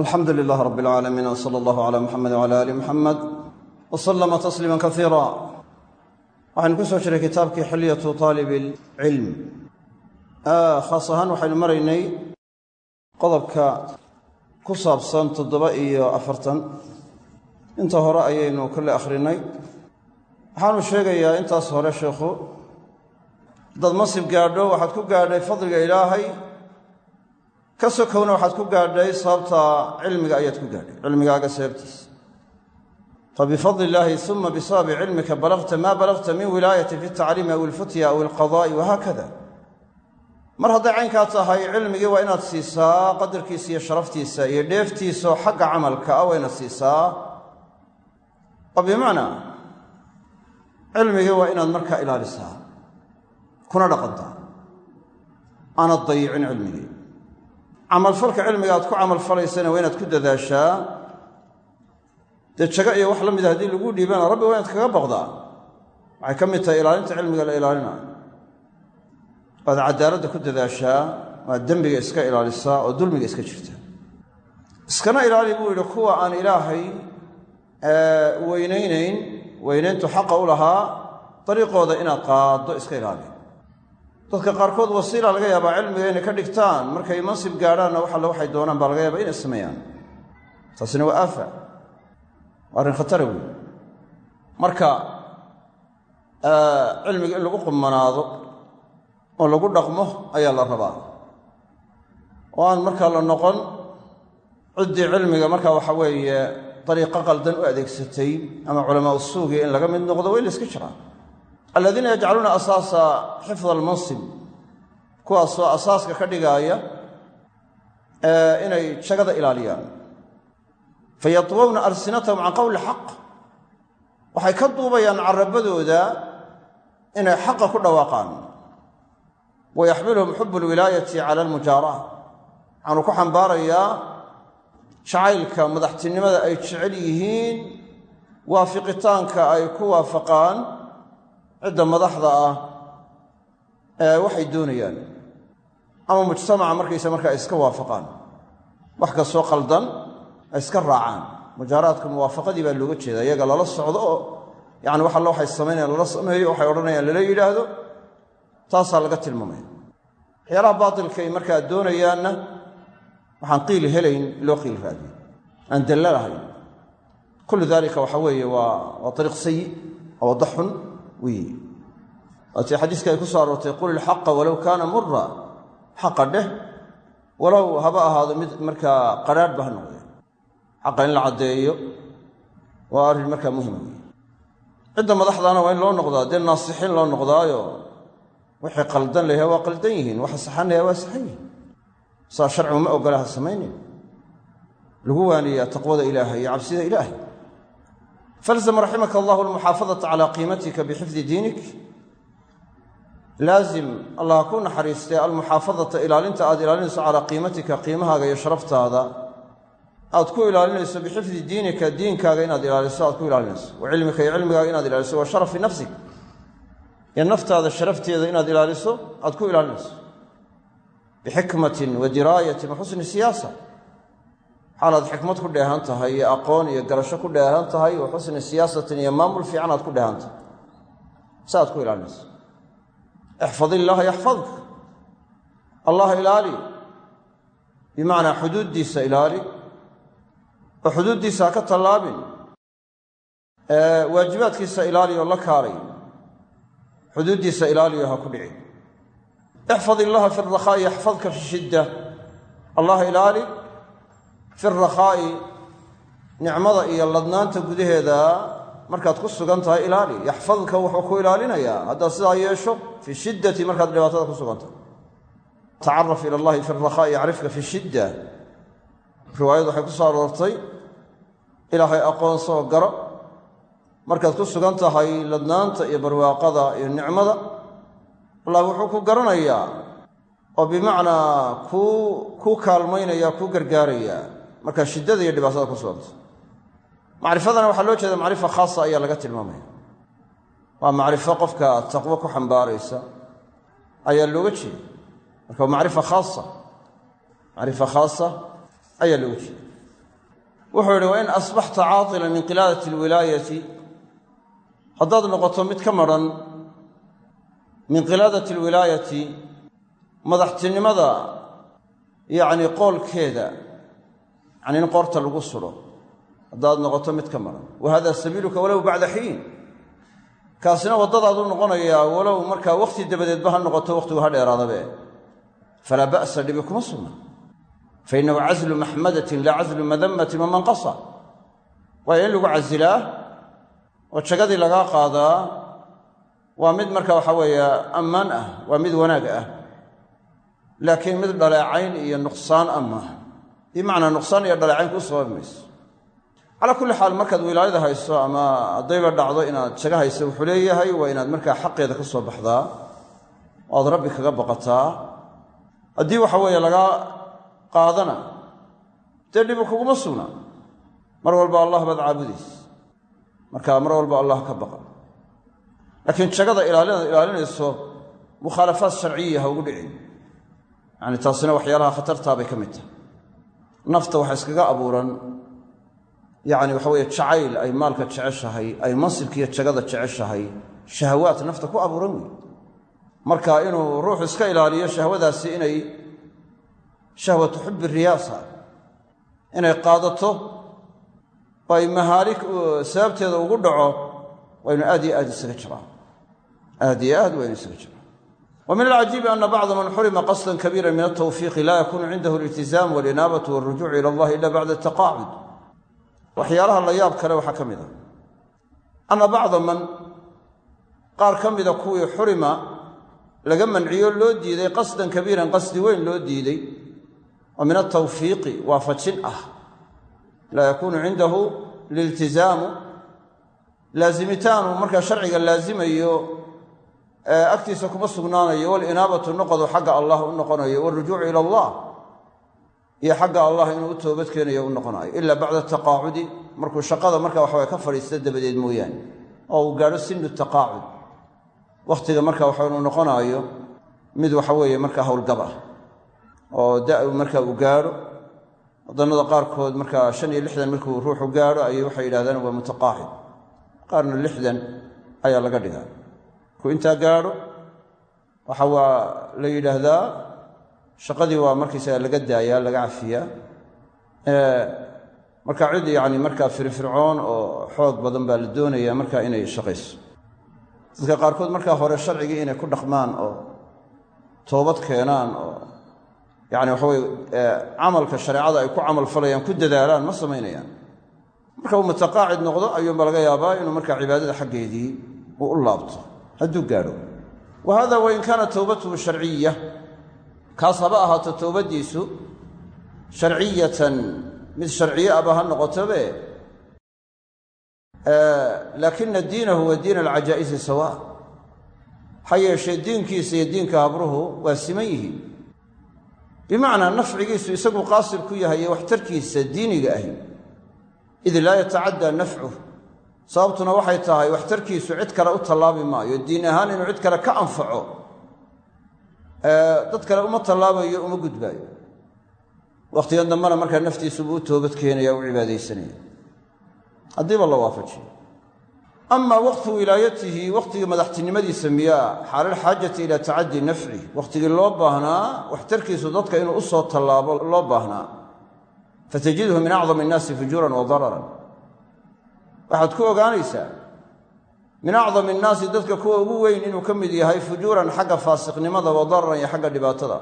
alxamdu lilah rab اlcaalamiin wsala allahu cala muxamed wcala ali muxamed wslama tasliima kaiira waxaynu ku soo jiray kitaabkii xilyatu taalib ilcilm khaas ahaan waxaynu maraynay qodobka ku saabsan toddoba iyo afartan. Inta hore ayaynu kale akhrinay. Waxaanu sheegayaa intaas hore sheikhu haddaad masib gaadho waxaad ku gaadhay fadliga ilaahay ka sokowna waxaad ku gaadhay sababta cilmiga ayaad ku gaadhay. Cilmigaaga sababtiisa fabifadli illaahi uma bisababi cilmika balagta maa balagta min wilaayati fi tacliimi aw ilfutya aw ilqadaa'i wahaakada mar hadday caynkaa tahay cilmigii waa inaad siisaa qadarkiisa iyo sharaftiisa iyo dheeftiisaoo xagga camalka ah waa inaad siisaa. Oo bimacnaa cilmigii waa inaad markaa ilaalisaa kuna dhaqantaa. Aanad camalfalka cilmiga aad ku camalfalaysana waa inaad ku dadaashaa. Dee jago iyo wax la mida haddii lagu dhiibana rabbi waa inaad kaga boqdaa waxay ka mid tahay ilaalinta cilmiga la ilaalinayo waad cadaaladda ku dadaashaa waad dembiga iska ilaalisaa oo dulmiga iska jirta. Iskana ilaali buu yidhi kuwa aan ilaahay weynaynayn weynayntu xaqa u lahaa dariiqooda inaad qaaddo iska ilaali dadka qaarkood wasiila laga yaabaa cilmiga inay ka dhigtaan. Markay mansib gaadhaanna wax alle waxay doonaan baa laga yaabaa inay sameeyaan. Taasina waa aafa. Waa arrin khatara weyn. Marka cilmiga in lagu qumanaado oo lagu dhaqmo ayaa la rabaa. Oo aan markaa la noqon ciddii cilmiga markaa waxa weeye dariiqo qaldan u adeegsatay ama culamaa usuugi in laga mid noqdo way la iska jiraa aladiina yajcaluuna asaasa xifda almansib kuwaasoo asaaska ka dhigaaya inay jagada ilaaliyaan. Fayatwowna alsinatahum can qowli xaq. Waxay ka duubayaan carabadooda inay xaqa ku dhawaaqaan. Wa yaxmiluhum xubu alwilaayati cala almujaara waxaanu ku xambaarayaa jacaylka madaxtinimada ay jecel yihiin waafiqitaanka ay ku waafaqaan cidda madaxda ah waxay doonayaan ama mujtamaca markaysa markaa iska waafaqaan wax kastoo qaldan iska raacaan. Mujaaraadka muwaafaqadii baa looga jeeda iyaga lala socdo oo yani wax alle waxay samaynayan lala sameeyo waxay odhanayaan lala yidhaahdo taasaa laga tilmaamaya. Waxyaalaha baatilka markaa doonayaanna waxaan qiil helayn loo qiil raadiyo aan dalla kullu dalika waxa weeye waa waa ariiq sayi waa wadda xun waatii xadiiska ay ku soo aroortay qul ilxaqa walow kaana mura xaqa dheh. Walow haba ahaado mid markaa qadhaadh ba ha noqdee xaqa in la caddeeyo waa arrin markaa muhima weeye cidda madaxdaana waa in loo noqdaa dee naasixiin loo noqdaayo. Wixii qaldan layaha waa qaldan yihiin waxa saxan layaha waa saxan yihiin. Saa sharcigu ma ogola ha samaynin. Lagu waaniyaa taqwada ilaahay iyo cabsida ilaahay falzam raximaka allahu almuxaafadata calaa qiimatika bixifdi diinik laazim allah ha ku naxariistee almuxaafadata ilaalinta aad ilaalinayso calaa qiimatika qiimahaaga iyo sharaftaada aad ku ilaalinayso bixifdi diinika diinkaaga inaad ilaaliso aad ku ilaalinayso wa cilmika iyo cilmigaaga inaad ilaaliso wa sharafi nafsik iyo naftaada sharafteeda inaad ilaaliso aad ku ilaalinayso bixikmatin wa diraayatin wa xusni siyaasa xaalaad xikmad ku dheehan tahay iyo aqoon iyo garasho ku dheehan tahay wa xusni siyaasatin iyo maamul fiican aad ku dheehan tahay. Si aad ku ilaalinayso. Ixfad illaaha yaxfadka allah ilaali. Bimacnaa xuduuddiisa ilaali. Oo xuduuddiisa ha ka tallaabin. Waajibaadkiisa ilaali oo la kaalay. Xuduuddiisa ilaaliyo ha ku dhici. Ixfad illaha fi rakhaa'i yaxfadka fi shidda. Allah ilaali fi rakhaa'i nicmada iyo ladnaanta gudaheeda markaad ku sugan tahay ilaali. Yaxfadka wuxuu ku ilaalinayaa. Haddaad sidaa yeesho fi shiddati markaad dhibaatada ku sugan tahay tacaraf ila allahi fi rakhaa'i yacrifka fi shidda. Riwaayadu waxay ku soo aroortay ilaahay aqoonsoo garo. Markaad ku sugan tahay ladnaanta iyo barwaaqada iyo nicmada allah wuxuu ku garanayaa oo bimacnaa kuu kuu kaalmaynaya kuu gargaarayaa markaa shiddada iyo dhibaatada ku suganta macrifadana waxaa loo jeeda macrifa khaasa ayaa laga tilmaamaya. Waa macrifo qofka taqwo ku xambaaraysa ayaa looga jeeda marka macrifa khaasa macrifa khaasa ayaa looga jeeda wuxuu yidhi wain asbaxta caatila min qilaadati alwilaayati. Haddaad noqoto mid ka madhan min qilaadati alwilaayati madaxtinimada yacni qoolkeeda yacni in qoorta lagu sudho haddaad noqoto mid ka madhan wa hada sabiiluka walow bacda xiin. Kaasina waddadaaduu noqonayaa walow markaa wakhti dabadeedba ha noqoto wakhtigu ha dheeraadabe. Falaa ba'sa dhibi kuma sugna. Fa innahu caslu maxmadatin laa caslu madammatin waman qasa. Waayo in lagu casilaa oo jagadii lagaa qaadaa waa mid marka waxa weeye ammaan ah waa mid wanaag ah. Laakiin mid dhaleecayn iyo nuqsaan ah bimacnaa nuqsaan iyo dhaleecayn kuu sababi mayso calaa kulli xaal markaad wilaayada hayso ama haddayba dhacdo inaad jaga hayso wuxuu leeyahay waa inaad markaa xaqeeda ka soo baxdaa oo rabbi kaga baqataa. Haddii waxa weeye lagaa qaadana dee dhibi kuguma sugna. Mar walba allah baad caabudays. Marka mar walba allah ka baqa. Laakiin jagada ilaalinaad ilaalinayso mukhaalafaad sharciya ha ugu dhicin. Yacni taasina waxyaalaha khatartaa bay ka tahay nafta waxa iskaga abuuran yacni waxa weeye jacayl ay maalka jeceshahay ay mansibkiiyo jagada jeceshahay shahawaad nafta ku abuuran wey marka inuu ruuxu iska ilaaliyo shahwadaasi inay shahwatu xubbi riyaasa inay qaadato oo ay mahaalik sababteeda ugu dhaco waa inu aad iyo aad isaga jiraa aad iyo aad waa inu isaga jiraa wa min alcajiibi ana bacda man xurima qasdan kabiira min altawfiiqi laa yakunu cindahu aliltizaam walinaabatu walrujuucu ila allahi ila bacda ataqaacud waxyaalaha la yaab kale waxaa ka mid a anna bacda man qaar ka mida kuwii xurima laga manciyo loo diiday qasdan kabiiran qasdi weyn loo diiday oo min altawfiiqi waafajin ah. Laa yakuunu cindahu liltizaamu laazimitaanu agtiisa kuma sugnaanayo walinaabatu noqodu xagga allah u noqonayo walrujuucu ila allah. Iyo xagga allah inuu u toobad keenayo u noqonayo. Ila bacda taqaacudi markuu shaqada marka waxawa ka fadhiista dabadeed mooyaane. Oo uu sinu taqaacud. Wakhtiga marka waxa uu noqonaayo mid waxa weeye markaa howlgab ah oo da marka uu gaadho wadannada qaarkood markaa shan iyo lixdan markuu ruuxu gaadho ayay waxay yidhahdaan waa mutaqaacid. Qaarna lixdan ayaa laga dhigaa markuu intaa gaadho waxa waa la yidhaahdaa shaqadii waa markaysaga laga daayaa laga cafiyaa. Marka cid yacni markaa firfircoon oo xoog badan baa la doonayaa markaa inay shaqayso. Dadka qaarkood markaa hore sharcigii inay ku dhaqmaan oo toobad keenaan oo yacni waxa weye camalka shareecada ay ku camal falayaan ku dadaalaan ma samaynayaan. Marka uu mutaqaacid noqdo ayuunba laga yaabaa inuu markaa cibaadada xaggeedii uu u laabto hadduu gaadho. Wa hada wain kaana towbatuhu sharciya. Kaas haba ahaato towbaddiisu sharciyatan. Mid sharciye aba ha noqotobe. Laakina diinahu wa diina alcajaa'isi sawa. Ha yeeshee diinkiisa iyo diinka habruhu waa siman yihiin bimacnaa nafcigiisu isagu qaasir ku yahay iyo waxtarkiisa diiniga ahi. Id laa yatacaddaa nafcuh sababtuna waxay tahay waxtarkiisu cid kale u tallaabi maayo diin ahaan inuu cid kale ka anfaco dad kale uma tallaabayo uma gudbaayo. Wakhtigan dambena markaa naftiisubuu u toobad keenaya u cibaadaysanaya. Haddiiba la waafajiyo. Amaa waqtu wilaayatihi wakhtigii madaxtinimadiisa miyaa xaalalxaajati ilaa tacaddi nafci. Wakhtigii loo baahnaa waxtarkiisu dadka inuu u tallaabo loo baahnaa. Fatajidhu min acdami innaasi fujuuran wa dararan waxaad ku ogaanaysaa min acdami innaasi dadka kuwa ugu weyn inuu ka mid yahay fujuuran xagga faasiqnimada wa dararan iyo xagga dhibaatada.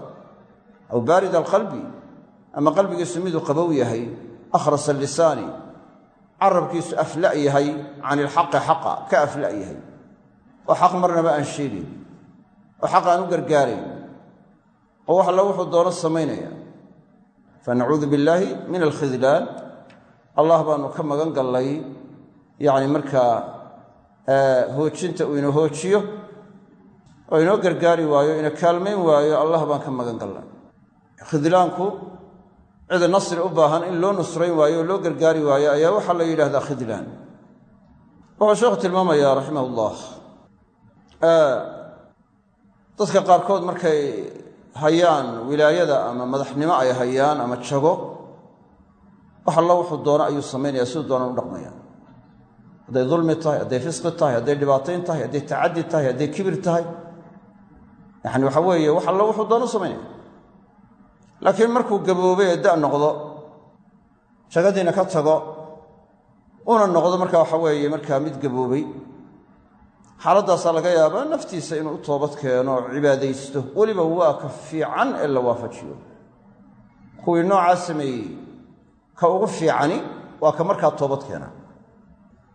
Aw baarid alqalbi ama qalbigiisu miduu qabow yahay akhrasa lisaani carabkiisu afla' yahay can ilxaqi xaqa ka afla' yahay. Oo xaq marnaba aan sheegayn oo xaq aan u gargaarayn oo wax alla wuxuu doono samaynaya fanacuudu billaahi min alkhidlaan allah baanu ka magan gallay yacni markaa hoojinta uu ina hoojiyo oo inoo gargaari waayo ina kaalmayn waayo allah baan ka magan gallay. Khidlaanku cida nasri u baahan in loo nusrayn waayo oo loo gargaari waayo ayaa waxaa la yidhahdaa khidlaan. Wuxuu sheekhu tilmaamayaa raximah ullah dadka qaarkood markay hayaan wilaayada ama madaxnimo ay hayaan ama jago wax alla wuxuu doono ayuu samaynaya siduu doona u dhaqmaya hadday dulmi tahay hadday fisqi tahay hadday dhibaatayn tahay hadday tacaddi tahay hadday kibir tahay. Yacani waxa weeye wax alla wuxuu doono samaynaya laakiin markuu gaboobay ee da' noqdo jagadiina ka tago una noqdo marka waxa weeye markaa mid gaboobay. Xaaladdaasaa laga yaabaa naftiisa inuu u toobad keeno oo cibaadaysto. Weliba waa ka fiican ee la waafajiyo. Kuwii noocaa sameeyey ka ugu fiicani waa ka markaa toobad keena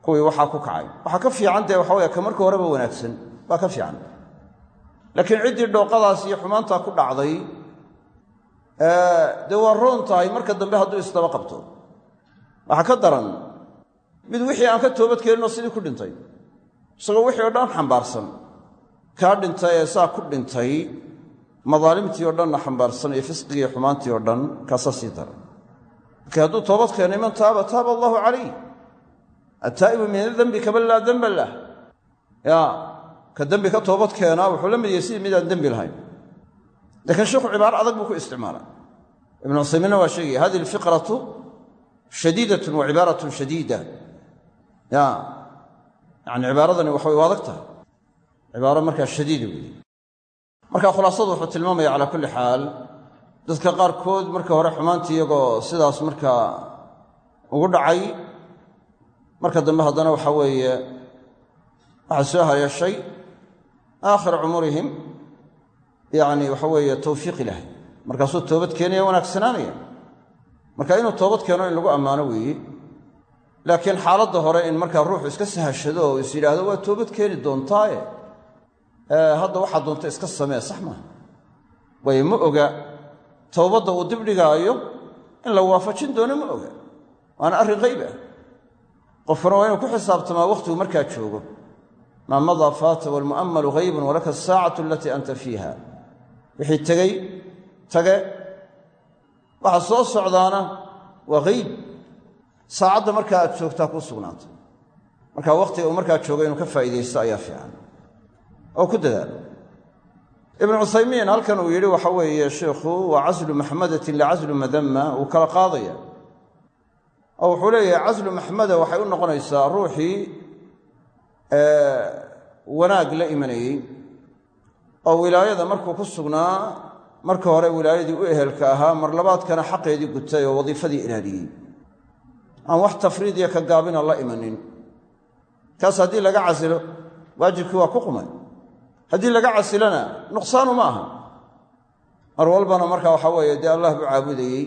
kuwii waxaa ku kacay. Waxaa ka fiican dee waxa weye ka marka horeba wanaagsan. Waa ka fiican. Laakiin ciddii dhooqadaas iyo xumaantaa ku dhacday dee waa roon tahay marka dambe hadduu isdaba qabto. Waxaa ka daran mid wixii aan ka toobad keeninoo sidii ku dhintay. Isagoo wixii o dhan xambaarsan. Kaa dhintay ee saa ku dhintay madaalimtii oo dhanna xambaarsan iyo fisqigii xumaantii oo dhan kaasaa sii daran. Markii hadduu toobad keenay man taaba taaba allaahu calayh attaa'ibu min adembi kaman laa demba lah. Ya ka dembi ka toobad keenaa wuxuu la mid yahay sidii midaan dembi lahayn. Laakiin sheikhu cibaaro adag buu ku isticmaala ibnu cuthaymiinna waa sheegaya hadihi alfiqratu shadiidatun wa cibaaratun shadiida. Ya yacni cibaaradani waxa way u adag tahay. Cibaaro markaa shadiida weeye marka khulaasadu wuxuu tilmaamaya calaa kulli xaal dadka qaarkood marka hore xumaantii iyagoo sidaas markaa ugu dhacay marka dambe haddana waxa weeye waxaa soo haleeshay aakhira cumurihim yacni waxa weeye tawfiiq ilaahay. Markaasuu toobad keenaya wanaagsanaanaya. Marka inuu toobad keeno in lagu ammaano weeye laakiin xaaladda hore in markaa ruuxu iska sahashado oo is yidhaahdo waa toobad keeni doontaaye. Hadda waxaa doonta iska samee sax maaha. Waayo ma oga towbadda uu dibdhigaayo in la waafajin doono ma oga. Waana arrin qayb ah qofkuna waa inuu ku xisaabtamaa wakhtigu markaa joogo. Maa madaa faata waalmu'ammalu haybun walaka asaacatu alatii anta fiiha. Wixii tegey tage. Waxa soo socdaana waa hayb saacadda markaa aad joogtaa kuu sugnaatay. Marka wakhtiga uu markaa joogo inuu ka faa'iidaysto ayaa fiican. Oo ku dadaalo. Ibnu cuthaymiin halkan uu yidhi waxa weeye sheikhu waa caslu maxmadatin licaslu madama uu kala qaadaya oo wuxuu leeyahay caslu maxmada waxay u noqonaysaa ruuxii wanaag la imanayey oo wilaayada markuu ku sugnaa marka hore wilaayadii u ehelka ahaa mar labaadkana xaqeedii gutay oo wadiifadii ilaaliyey aan wax tafriid iyo ka gaabina la imanin. Kaas haddii laga casilo waajibkii waa ku qumay. Haddii laga casilona nuqsaanu ma aha mar walbana marka waxaa weeye dee allah buu caabudayey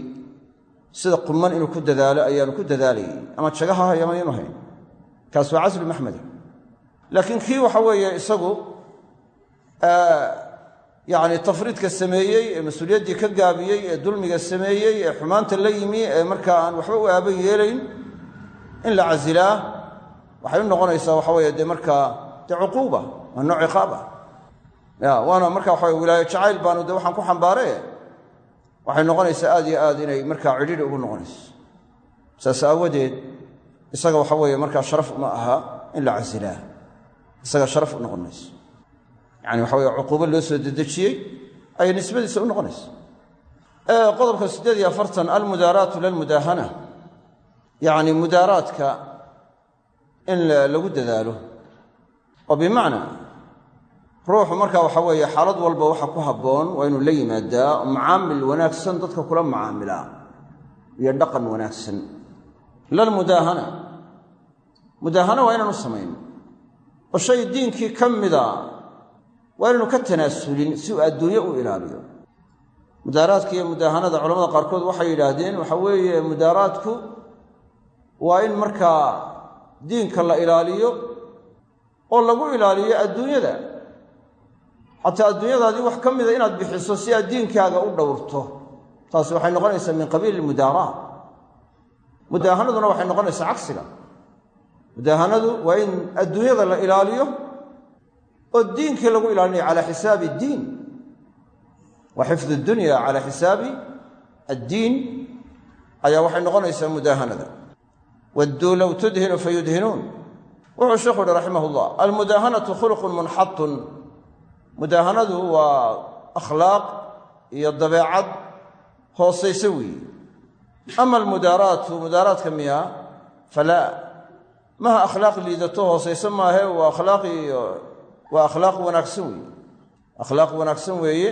sida quman inuu ku dadaalo ayaanu ku dadaalayey ama jagaha hay ama yanu hayn. Kaas waa caslu maxmeda laakiin kii waxa weeye isagu yacni tafriidka sameeyey ee mas'uuliyaddii ka gaabiyey ee dulmiga sameeyey ee xumaanta la yimi ee markaa aan waxba u aaba yeelayn in la casilaa waxay u noqonaysaa waxa weeye dee markaa dee cuquuba waa nooc ciqaab ya waana marka waxa weye wilaayo jacayl baanu dee waxaan ku xambaaree waxay noqonaysaa aad iyo aad inay markaa cidhidhi ugu noqonayso. Saas aawadeed isaga waxa weeye markaa sharaf uma aha in la casilaa. Isaga sharaf u noqon mayso yani waxa weye cuquubo loo soo dedejiyey ayay nisbadiisa u noqonaysa qodobka siddeed iyo afartan almudaaraatu lalmudaahana. Yacni mudaaraadka in lagu dadaalo. Oo bimacnaa ruuxu marka waxa weeye xaalad walba waxa ku habboon waa inuu la yimaadaa macaamil wanaagsan dadka kula macaamilaa iyo dhaqan wanaagsan. Lalmudaahana mudaahana. Waa inaanu samayn. Oo shay diinkii ka mida. Waa inaynu ka tanaasulin si uu adduunye u ilaaliyo. Mudaaraadka iyo mudaahanada culamada qaarkood waxay yidhaahdeen waxa weeye mudaaraadku waa in markaa diinka la ilaaliyo oo lagu ilaaliyo adduunyada xataa adduunyadaadii wax ka mida inaad bixiso si aad diinkaaga u dhowrto. Taasi waxay noqonaysaa min qabiili mudaaraat mudaahanaduna waxay noqonaysaa cagsiga mudaahanadu waa in adduunyada la ilaaliyo oo diinkii lagu ilaalinayo calaa xisaabi iddiin wa xifd dunya calaa xisaabi addiin ayaa waxay noqonaysaa mudaahanada. Wadduu low tudhinu fayudhinuun wuxuu sheikhu uhi raximah llah almudaahanatu khuluqun munxatun mudaahanadu waa akhlaaq iyo dabeecad hoosayso weeye. Ama almudaaraatu mudaaraadka miya falaa maha akhlaaq liidato hoosayso maahe waa akhlaaqi waa akhlaaq wanaagsan weeye. Akhlaaq wanaagsan weeye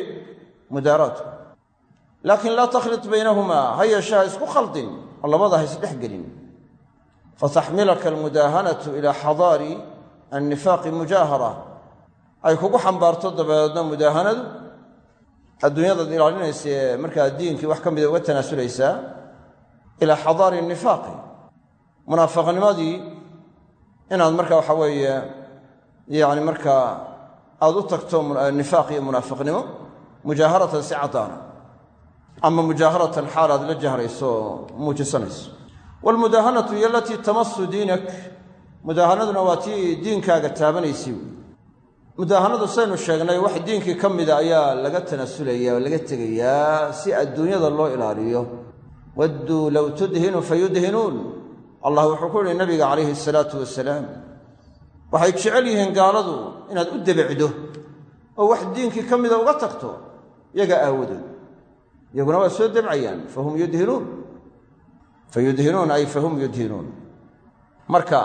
mudaaraadku laakiin laa takhlit baynahumaa ha yeeshe ha isku khaldin oo labada ha isdhex gelin. Fataxmilaka almudaahanatu ilaa xadaari annifaaqi mujaahara ay kugu xambaarto dabeedna mudaahanadu adduunyadaad ilaalinaysa ee markaa diinkii wax ka mida uga tanaasulaysaa ilaa xadaari nifaaqi munaafaqnimadii inaad marka waxa weeye yacni markaa aada u tagto nifaaq iyo munaafiqnimo mujaaharatan si caddaana ama mujaaharatan xaal aad la jahrayso muujisanayso. Waalmudaahanatu hiyo alatii tamasu diinak mudaahanaduna waa tii diinkaaga taabanaysay wey mudaahanadu saynu sheegnay wax diinkii ka mida ayaa laga tanasulaya oo laga tegayaa si adduunyada loo ilaaliyo. Wadduu low tudhinu fayudhinuun allah wuxuu ku yihi nabiga calayhi asalaatu wasalaam waxay jecel yihiin gaaladu inaad u debecdo oo wax diinkii ka mida uga tagto yaga aawadood iyaguna waa soo debcayaan fahum yudhinuun. Fayudhinuun ay fahum yudhinuun. Marka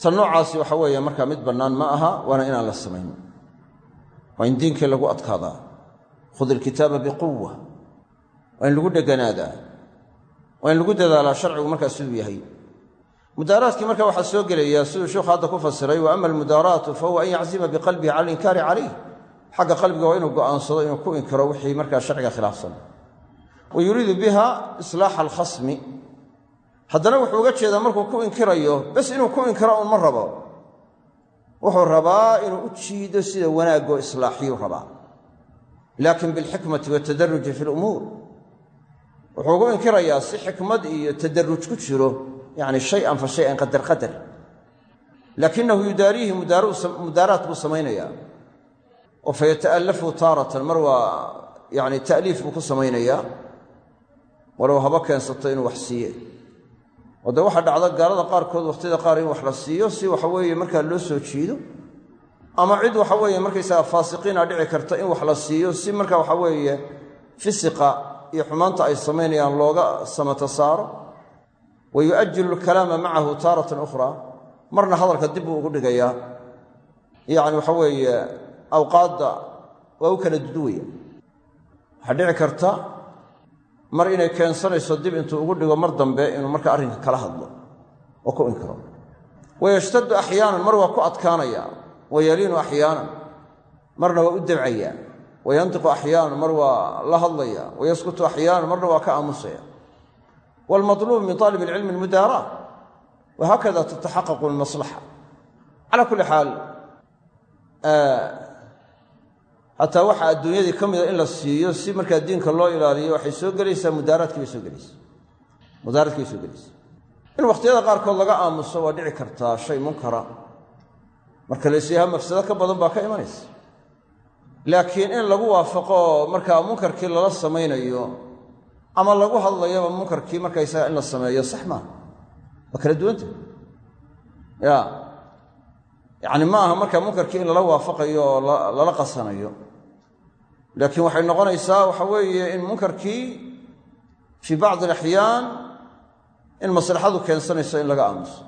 tan noocaasi waxa weeye markaa mid bannaan ma aha waana inaan la samayn. Waa in diinkii lagu adkaadaa. Khud ilkitaaba biquwa waa in lagu dheganaadaa. Waa in lagu dadaalaa sharcigu markaa siduu yahay. Mudaaraadkii marka waxaa soo gelaya siduu sheikhu hadda ku fasiray wa ama almudaaraatu fahuwa an yaczima biqalbihi cala alinkaari calayh. Xagga qalbiga waa inuu go'aansado inuu ku inkiro wixii markaa sharciga khilaafsan. Wa yuriidu biha islaaxa alkhasmi haddana wuxuu uga jeedaa markuu ku inkirayo bes inuu ku inkiro un ma rabo. Wuxuu rabaa inuu u jiido sida wanaagoo islaaxiyuu rabaa. Laakin bilxikmati watadaruji fi lumuur wuxuu ugu inkirayaa si xikmad iyo tadaruj ku jiro yacni shay-an fa shay-an qadar qadar. Laakinahu yudaariihi mudaaraat buu samaynayaa. Oo fa yata'allafu taaratan mar waa yacni ta'liif buu ku samaynayaa. Walow haba keensato inuu wax siiye oo dee waxaa dhacda gaalada qaarkood wakhtiyada qaar in wax la siiyo si waxa weeye markaa loo soo jiido ama cid waxa weeye markaysaga faasiqiina dhici karta in wax la siiyo si marka waxa weeye fisiqa iyo xumaanta ay samaynayaan looga samata saaro. Wa yu'ajilu alkalaama macahu taaratan ukhraa marna hadalka dib buu ugu dhigayaa yacni waxa weeye awqaadda waa u kala duduwaya. Waxaa dhici karta mar inay keensanayso dib intuu ugu dhigo mar dambe inuu marka arrinka kala hadlo oo ku inkiro. Wayashtaddu axyaanan mar waa ku adkaanaya. Wayaliinu axyaanan marna waa u debcaya wayantiqu axyaanan mar waa la hadlaya. Wayaskutu axyaanan marna waa ka aamusaya. Waalmatluub min aalib ilcilmi almudaara. Wahaakada tataxaqaqu almaslaxa. Cala kulli xaal xataa waxa adduunyadii ka mida in la siiyo si markaa diinka loo ilaaliyo waxay soo gelaysaa mudaaraadkii soo gelaysa mudaaraadkii bay soo gelaysa in wakhtiyada qaarkood laga aamuso waa dhici kartaa shay munkara. Marka laysyaha mafsado ka badan baa ka imanaysa. Laakiin in lagu waafaqo markaa munkarkii lala samaynayo ama lagu hadlayaba munkarkii markaysaga in la sameeyo sax maaha waa kala duwanta. Ya yacni ma aha markaa munkarkii in lala waafaqayo oo lala qasanayo laakiin waxay noqonaysaa waxa weeye in munkarkii fii bacdi alaxyaan in maslaxadu keensanayso in laga aamuso.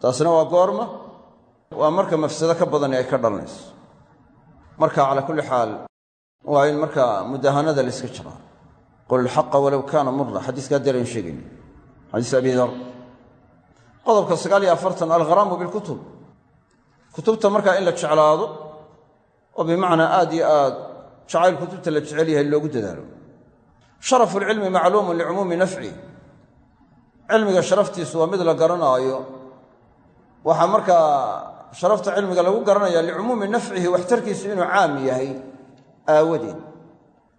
Taasina waa goorma waa marka mafsado ka badani ay ka dhalanayso. Marka calaa kulli xaal waa in markaa mudahanada la yska jiraa qul ilxaqa walow kaana mura xadiiska haddeer ayn sheegayna xadiis abi dar. Qodobka sagaal iyo afartan algharaamu bilkutub kutubta markaa in la jeclaado oo bimacnaa aad iyo aad jacayl kutubta la jecel yahay loogu dadaalo sharafu lcilmi macluumun licumuumi nafci cilmiga sharaftiisu waa mid la garanaayo waxaa markaa sharafta cilmiga lagu garanaya licumuumi nafcihi waxtarkiisu inuu caam yahay aawadeed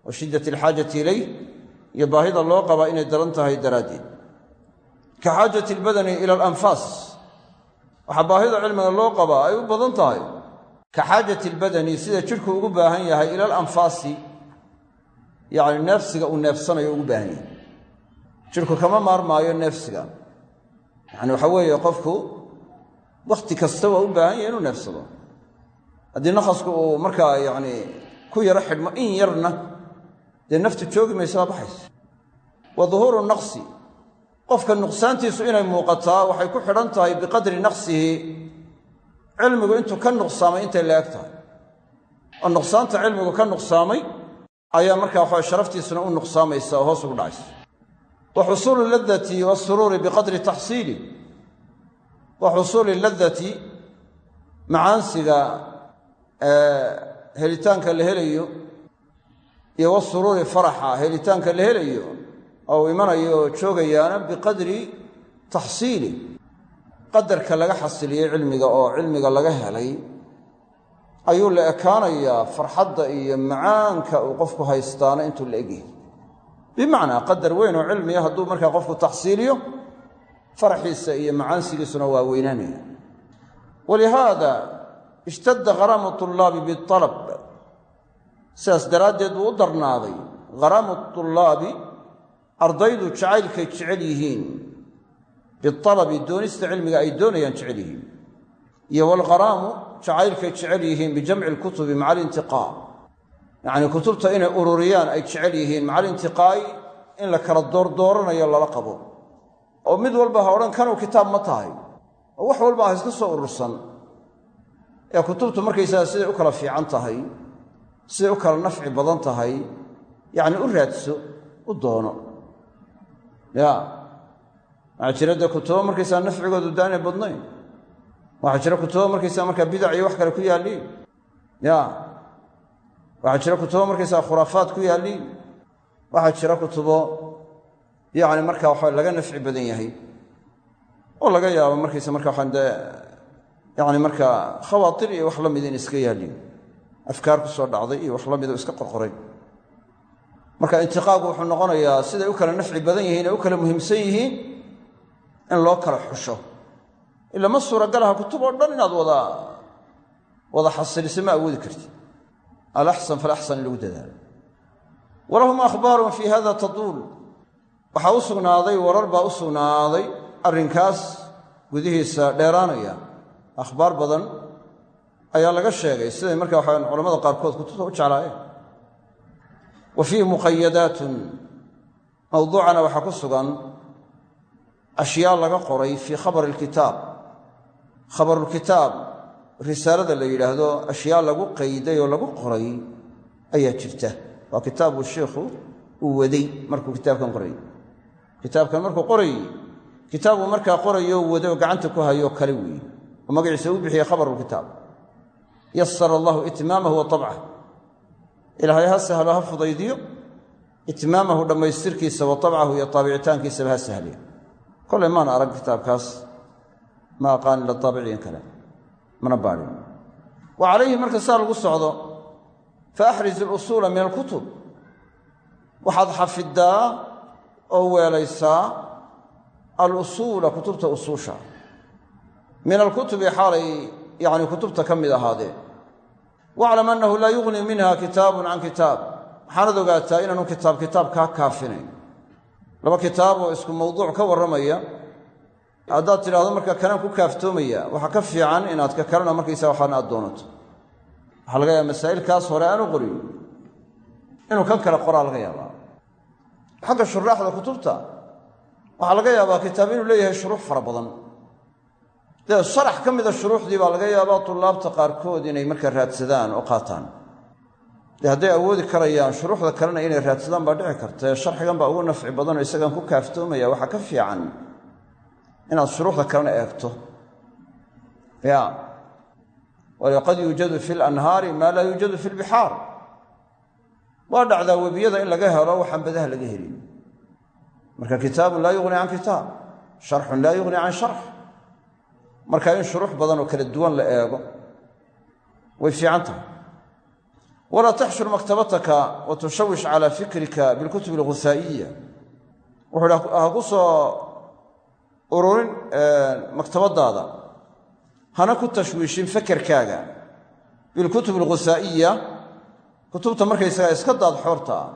wa shiddat alxaajati ilayh iyo baahida loo qabaa inay daran tahay daraaddeed ka xaajati albadani ila alanfaas waxaa baahida cilmiga loo qabaa ay u badan tahay ka xaajati albadani sida jidhku ugu baahan yahay ila alanfaasi yacni neefsiga uu neefsanayo ugu baahan yahay. Jidhku kama maarmaayo neefsiga. Yacni waxaa weeye qofku wakhti kasta waa u baahan yahay inuu neefsado. Haddii naqasku uu markaa ku yaro xidhmo in yarna dee naftu joogi maysa waa baxaysa. Wa duhuuru naqsi. Qofka nuqsaantiisu inay muuqataa waxay ku xidhan tahay biqadri naqsihi cilmigu intuu ka nuqsaamay intay la eg tahay oo nuqsaanta cilmigu ka nuqsaamay ayaa markaa waxaa sharaftiisuna u nuqsaamaysa oo hoos ugu dhacaysa. Wa xusuulu ladati wasuruuri biqadri taxsiili. Wa xusuuli ladati macaansiga helitaanka la helayo iyo wasuruuri faraxa helitaanka la helayo oo imanayo oo joogayaana biqadri taxsiili qadarka laga xasiliyey cilmiga oo cilmiga laga helay ayuu la ekaanayaa farxadda iyo macaanka uu qofku haystaana intuu la egyahay. Bimacnaa qadar weyn oo cilmiya hadduu markaa qofku taxsiiliyo faraxiisa iyo macaansigiisuna waa weynaanaya. Walihaada ishtadda gharaamu tullaabi bialab sidaas daraaddeed buu u darnaaday gharaamu tullaabi ardaydu jacaylkay jecel yihiin bialabi doonista cilmiga ay doonayaan jecel yihiin iyo walgharaamu jacaylkay jecel yihiin bijamci alkutubi maca alintiqaa yacnii kutubta inay ururiyaan ay jecel yihiin maca alintiqaa'i in la kala doordooranayo lala qabo oo mid walba ha odhan kanuu kitaab ma tahay oo wax walba ha iska soo urursan ee kutubtu markaysaga siday u kala fiican tahay siday u kala nafci badan tahay yacni u raadso u doono waxaa jira kutubo markaysaa nafcigoodu daanay badnayn. Waxaa jira kutubo markaysaa markaa bidac iyo wax kale ku yaalliin ya. Waxaa jira kutubo markaysaa khuraafaad ku yaalliin waxaa jira kutubo yacni markaa waxa laga nafci badan yahay. Oo laga yaabo markaysa marka waxaan dee yacni markaa khawaatir iyo wax la mid in iska yaalliin afkaar ku soo dhacday iyo wax la midoo iska qorqoray. Marka intiqaagu wuxuu noqonayaa siday u kala nafci badan yihiin ee u kala muhiimsan yihiin in loo kala xusho. Ila ma suuragalaha kutub oo dhan inaad wada wada xasiliso ma awoodi karti. Alaxsan falaxsan in lagu dadaalo. Walahum akhbaarun fii hada taduul. Waxaa u sugnaaday warar baa u sugnaaday arrinkaas gudihiisa dheeraanaya. Akhbaar badan ayaa laga sheegay siday marka waxaa culamada qaarkood kutubta u jeclaayeen. Wa fiihi muqayadaatun mawduucana waxaa ku sugan ashyaa laga qoray fii khabari alkitaab. Khabarulkitaab risaalada la yidhaahdo ashyaa lagu qayday oo lagu qoray ayaa jirta. Waa kitaabu sheikhu uu waday markuu kitaabkan qorayy kitaabkan markuu qorayey kitaabuu markaa qorayo waday oo gacanta ku hayoo kale weeye oo magaciisa u bixiyey khabarulkitaab yasara allahu itmaamahu wa tabcah ilaahay ha sahlo ha fudaydiyo. Itmaamahu dhammaystirkiisa wa tabcahu iyo taabicitaankiisaba ha sahliyo kolay maana arag kitaabkaas ma aqaan ila taabiciin kale. Mana baadhin wa calayhi marka saa lagu socdo fa axriz alusuula min alkutub. Waxaad xafiddaa oo weelaysaa alusuula kutubta usuusha. Min alkutubi xaalay yacni kutubta ka mid ahaadeen waclam annahu laa yugnii minha kitaabun can kitaab. Waxaanad ogaataa inaanu kitaab kitaab kaa kaafinayn laba kitaab oo isku mawduuc ka warramaya. Haddaad tidhahdo marka kanaan ku kaaftoomaya waxaa ka fiican inaad ka kalena markaysaa waxaana aad doonato. Waxaa laga yaaba masaa'ilkaas hore aanu qorin. Inuu kan kale qoraa laga yaabaa. Xagga shuraaxda kutubta waxaa laga yaabaa kitaab inuu leeyahay shuruux fara badan. Dee sharax ka mida shuruuxdii baa laga yaabaa tullaabta qaarkood inay markaa raadsadaan oo qaataan dee hadday awoodi karayaan shuruuxda kalena inay raadsadaan baa dhici kartae sharxigan baa ugu nafci badanoo isagaan ku kaaftoomaya. Waxaa ka fiican inaad shuruuxda kalena eegto. Ya. Waayo yuujadu fi lanhaari maa laa yuujadu fi lbixaar waa dhacdaa webiyada in laga helo waxaan badaha laga helin. Marka kitaabun laa yughni can kitaab sharxun laa yughni can sharx. Marka in shuruux badan oo kala duwan la eego way fiican tahay walaa taxshur maktabataka wa tushawish calaa fikrika bilkutub alghusaa'iya wuxuu ha ku soo ururin maktabadaada hana ku tashwiishin fakerkaaga bilkutub alghusaa'iya kutubta markaysagaa iska daadxoorta ah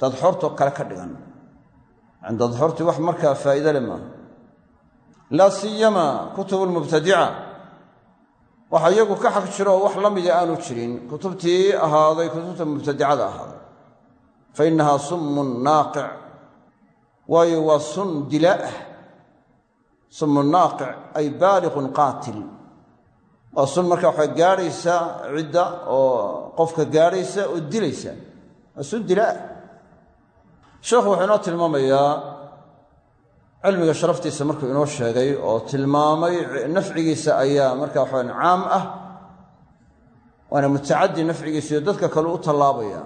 daadxoortoo kale ka dhigan yani daadxoortii wax markaa faa'iide le waxa iyagu ka xaq jiro wax la mida aanu jirin. Kutubtii ahaaday kutubta mubtadicada ahaaday. Fa innahaa summun naaqic. Waayo waa sun dilaa'ah sumu naaqic ay baaliqun qaatil. Waa sun marka waxay gaadhaysa cidda oo qofka gaadhaysa oo dilaysa. Waa sun dilaa'ah sheekhu wuxuu inoo tilmaamayaa cilmiga sharaftiisa markuu inoo sheegay oo tilmaamay nafcigiisa ayaa marka waxaan caam ah waana mutacaddi nafcigiisa iyo dadka kale u tallaabaya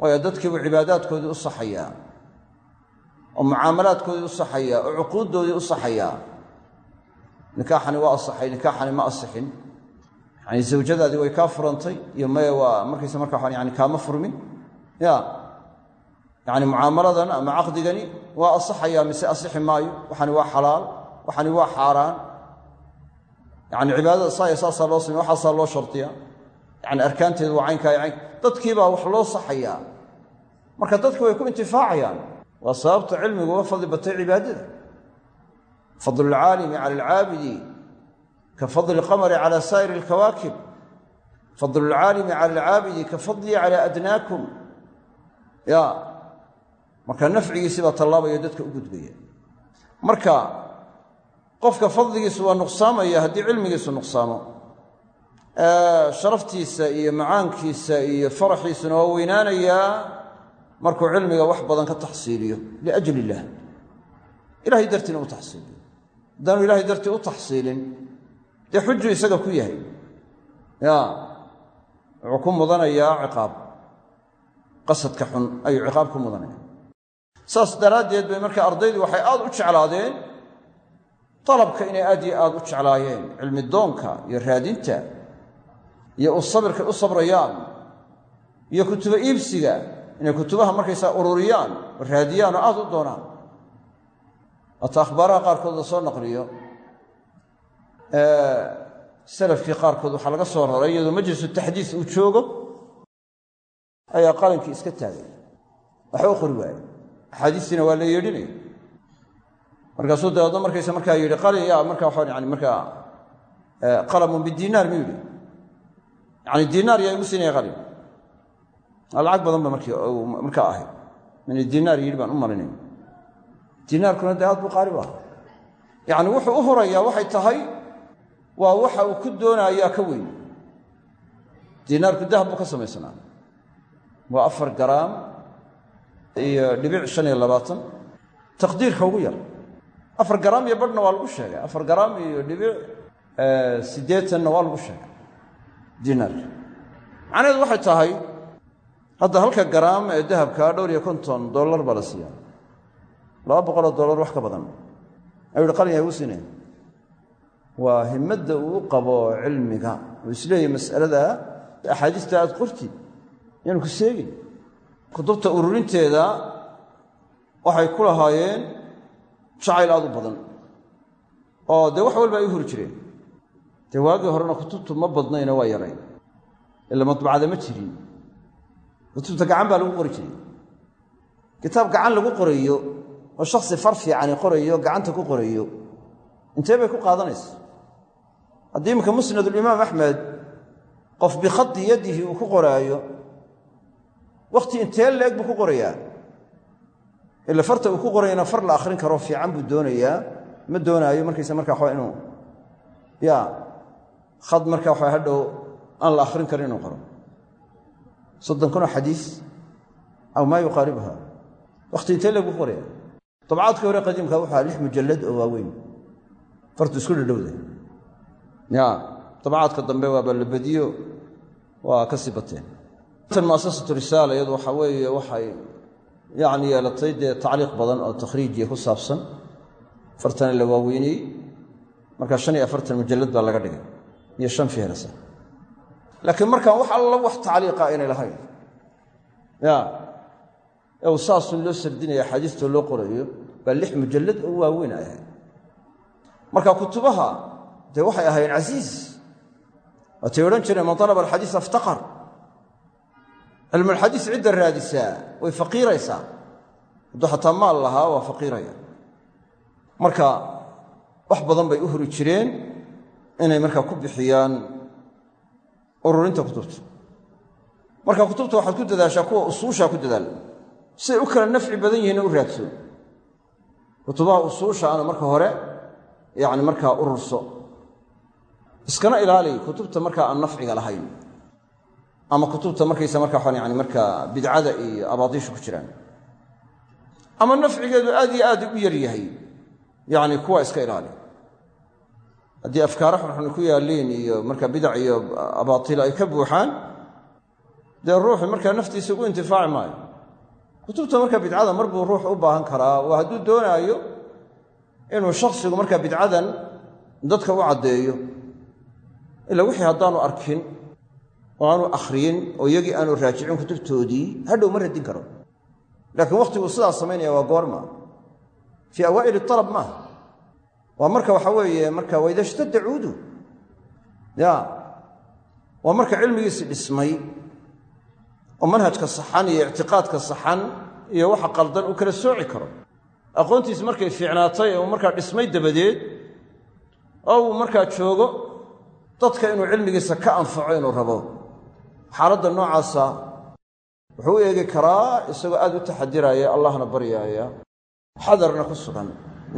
waayo dadkiibuu cibaadaadkoodii u saxayaa oo mucaamalaadkoodii u saxayaa oo cuquuddoodii u saxayaa. Nikaaxani waa asaxay nikaaxani ma asixin. Yani zawjadaadii way kaa furantay iyo maya waa markaysa marka waxaan yani kaama furmin. Ya yacni mucaamaladan ama caqdigani waa asaxayaa mise asixi maayo. Waxani waa xalaal waxani waa xaaraan. Yani cibaadada saaya saasaa loo samey waxaasaa loo shardiya yani arkaanteedu waa dadkiibaa wax loo saxayaa. Marka dadki way ku intifaacayaan. Waa sababta cilmigu uga fadli batay cibaadada. Fadlu lcaalimi cala alcaabidi ka fadli lqamari cala saa'iri alkawaakib. Fadlu lcaalimi cala alcaabidi ka fadlii cala adnaakum. Ya marka nafcigiisii baa tallaabaya dadka u gudbaya. Marka qofka fadligiisu waa nuqsaamaya haddii cilmigiisu nuqsaamo sharaftiisa iyo macaankiisa iyo faraxiisuna waa weynaanayaa markuu cilmiga wax badan ka taxsiiliyo liajli illaah ilahay dartiina u taxsiiliyo. Haddaanu ilahay dartii u taxsiilin dee xuju isaga ku yahay. Ya wuxuu ku mudanayaa ciqaab. Qasadka xun ayuu ciqaab ku mudanaya saas daraaddeed bay marka ardaydu waxay aad u jeclaadeen dalabka inay aad iyo aad u jeclaayeen cilmi doonka iyo raadinta iyo u sabirkay u sabrayaan iyo kutubo iibsiga inay kutubaha markaysaa ururiyaan oo raadiyaan oo aad u doonaan. Waata akhbaaraha qaarkood la soo naqliyo. Salafkii qaarkood waxaa laga soo raray iyadoo majlisu taxdiis uu joogo ayaa qalankii iska taagay. Waxba u qori waaye axaadiistiina waa la yeedhinaya markaasuu dabeedno markaysa markaa yidhi qalin yaa markaa waxaa yani markaa qalamun bidiinaar miyuu yidhi. Yani diinaar yaa igu siinaya qalin lacag badan ba markii markaa ahayd inay diinaar yidhi baan u malinay diinaarkuna dee aad buu qaali u wuxuu u hurayaa waxay tahay waa waxa uu ku doonayaa ka weyn. Diinaarku dahab buu ka samaysanaa. Waa afar garaam iyo dhibic shan iyo labaatan taqdiirka ugu yar. Afar garaam iyo badhna waa lagu sheegay. Afar garaam iyo dhibic siddeetanna waa lagu sheegay. Diinaarka macnaheedu waxay tahay hadda halka garaam ee dahabkaa dhowr iyo konton dollar baa la siiyaa. Laba boqoloo dollar wax ka badan. Ayuu hi qalin yaa igu siinaya. Waa himadda uu qabo cilmiga. Uu isleeyahy mas'alada axaadiista aad qortid yaanu ku seegin kutubta ururinteeda waxay ku lahaayeen jacayl aad u badan. Oo dee wax walba ay u hori jireen. Dee waagii horena kutubtu ma badnayno waa yarayn. Ila madbacada ma jirin. Kutubta gacan baa lagu qori jiray. Kitaab gacan lagu qorayo oo shaksi far fiicani qorayo gacanta ku qorayo intee bay ku qaadanaysa? Haddii iminka musnadulimaam axmed qof bikhadi yadihi uu ku qoraayo wakhti intee leeg buu ku qorayaa? Ila farta uu ku qorayana far la akhrin karo fiican buu doonayaa. Ma doonaayo markaysa markaa waa inuu ya khad markaa waa hadhow aan la akhrin karin inuu qoro. Soddon kunoo xadiis aw maa yuqaaribuha wakhti intee leeg buu ku qoraya dabcaadkii hore qadiimka wuxu aha lix mujallad oo waaweyn. Fartu isku dhadhowda ya dabcaadka dambe waaba la badiyo waa ka sii bateen tan muasasatu risaala iyadu waxaa weeye waxay yacni yeelatay dee tacliiq badan oo takhriijiya ku saabsan. Fartana la waaweyniyey markaa shan iyo afartan mujallad baa laga dhigay iyo shan fihrasa laakiin markaan wax alla wax tacliiqa aynay lahayn. Ya. U saasun loo sardinaya axaadiistoo loo qorayo baa lix mujallad oo waaweyn ay ahayd marka kutubaha dee waxay ahaayeen casiis waatay odhan jireen man alaba alxadiis aftaqar cilmulxadiis cidda raadisaa way faqiiraysaa. Hadduu xataa maal lahaa waa faqiiraya. Marka wax badan bay u hori jireen inay markaa ku bixiyaan ururinta kutubta. Marka kutubta waxaad ku dadaashaa kuwa usuushaa ku dadaal. Siday u kala nafci badan yihiinna u raadso. Kutubaha usuusha ana marka hore yacni markaa ururso. Iskana ilaali kutubta markaa aan nafciga lahayn ama kutubta markaysa marka waxaan yani markaa bidcada iyo abaadiishu ku jiraan. Ama nafcigeedu aad iyo aad u yar yahay. Yacni kuwa iska ilaali. Haddii afkaara xunxun ku yaalliin iyo marka bidac iyo abaatil ay ka buuxaan dee ruuxu markaa naftiisa ugu intifaaci maayo. Kutubta marka bidcada mar buu ruux u baahan karaa. Oo hadduu doonaayo inuu shakhsigu markaa bidcadan dadka u caddeeyo. Ila wixii haddaanu arkin oo aanu akhriyin oo iyagii aanu raajicin kutubtoodii hadhow ma radin karo. Laakiin wakhtiguu sidaas samaynaya waa goorma. Fii awaa'ili alab maaha waa marka waxa weeye marka waida shtadda cuudu ya. Waa marka cilmigiisi dhismay oo manhajka saxan iyo ictiqaadka saxan iyo waxa qaldan uu kala sooci karo. Aqoontiisi markay fiicnaatay ee uu markaa dhismay dabadeed oo uu markaa joogo dadka inuu cilmigiisa ka anfaco inuu rabo xaaladda noocaasa wuxuu u eegi karaa isagoo aad u taxadiraaya allahna baryaaya. Xadarna ku sugan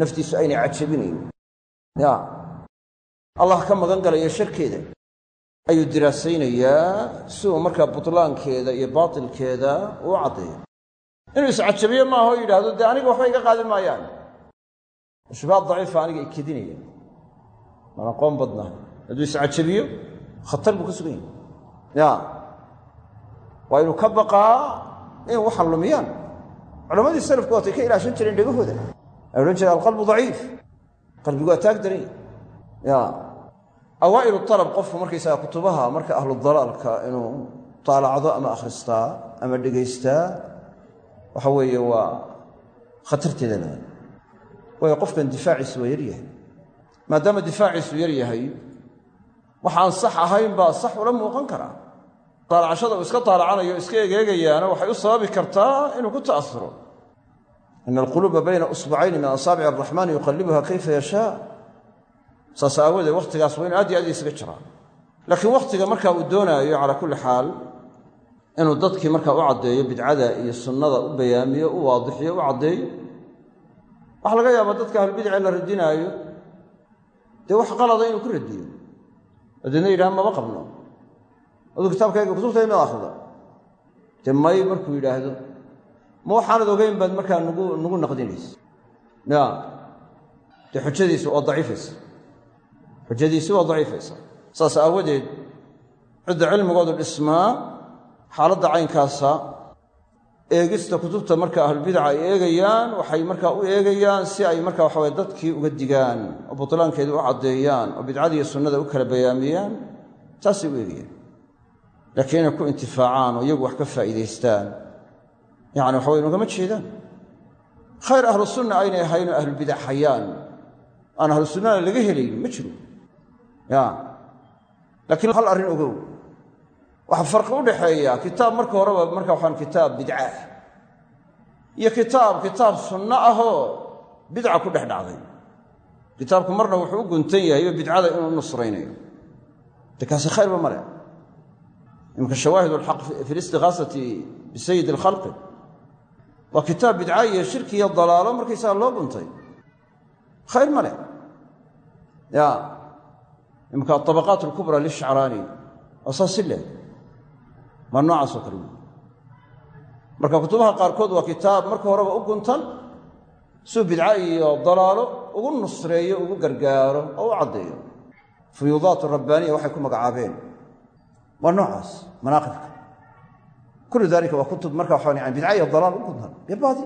naftiisu aynay cajabinayn. Ya allah ka magan galaya sharkeeda ayuu diraasaynayaa si uu markaa butlaankeeda iyo baatilkeeda uu caddeeyo inuu iscajabiyo maaha oo yidhaahdo dee aniga waxba iga qaadi maayaan. Ishbaad daciifa aniga ikedinaya maan aqoon badnahay. Hadduu iscajabiyo khatar buu ka sugan yahay. Ya waa inuu ka baqaa? In waxaan lumiyaan culammadii salafku waatay ka ilaashan jireen dhegahooda. Ay odhan alqalbu daciif. Qalbigu waa taag daran ya. Awaa'ilu alab qofku markaysaga kutubaha marka ahludalaalka inuu taalacdo ama akhristaa ama dhegaystaa waxa weeye waa khatarteeda laha waayo qofkan difaaciisu waa yaryahay. Maadaama difaaciisu yar yahay waxaan sax ahayn baa sax ula muuqan karaa taalacashada uu iska taalacanayo o iska egeegayaana waxay u sababi kartaa inuu ku ta'asuro ina alquluuba bayna usbacayni min asaabici araxmaani yuqallibuha kayfa yashaa saas aawadeed wakhtigaas waa inu aad iyo aad isaga jiraa laakiin wakhtiga marka uu doonaayo calaa kulli xaal inuu dadkii markaa u caddeeyo bidcada iyo sunnada u bayaamiyo u waadixiyo u caddeeyo waxaa laga yaabaa dadka ahlubidci la radinaayo dee wax qalada inuu ku radiyo. Adeedna yidhaha maba qabno aduu kitaabkayga kutubtay mid akrida dee may markuu yidhaahdo ma waxaanad ogeyn baad markaa nugu nagu naqdinaysa. Ya dee xujadiisi waa daciifaysa. Xujadiisi waa daciifaysa. Saas aawadeed cidda cilmigoodu dhismaa xaaladda caynkaasa eegista kutubta marka ahlulbidaca ay eegayaan waxay markaa u eegayaan si ay marka waxaweye dadkii uga digaan oo butlaankeeda u caddeeyaan oo bidcadii iyo sunnada u kala bayaamiyaan taasay u eegayaan laakiin inay ku intifaacaan oo iyagu wax ka faa'iidaystaan. Yacni waxa weye ugama jeedaan. Khayr ahlu sunna aynay ahayn oo hayaan. Aan ahlu sunnana laga helayn ma jiro. Ya. Laakiin hal arrin ogow. Waxaa farqi u dhaxeeya kitaab marka horeba marka waxaan kitaab bidca ah iyo kitaab kitaab sunno ahoo bidca ku dhex dhacday. Kitaabku marna wuxuu u guntan yahay oo bidcada inuu nusraynayo. De kaasi khayrba male imka shawaahid alxaq fi listiqaasati bisayid alkhalqi waa kitaab bidca iyo shirki iyo dalaalo markaysaga loo guntay khayr male ya imka atabaqaat alkubra lishcraani waa saas si leh maa noocaasoo kale wey marka kutubaha qaarkood waa kitaab marka horeba u guntan suu bidca iyo dalaalo ugu nusreeyo ugu gargaaro oo u caddeeyo fuyuudaat rabbaaniya waxay ku magacaabeen waa noocaas manaaqibka kullu dalika waa kutub marka waxaa yani bidca iyo dalaal u guntan gabaadi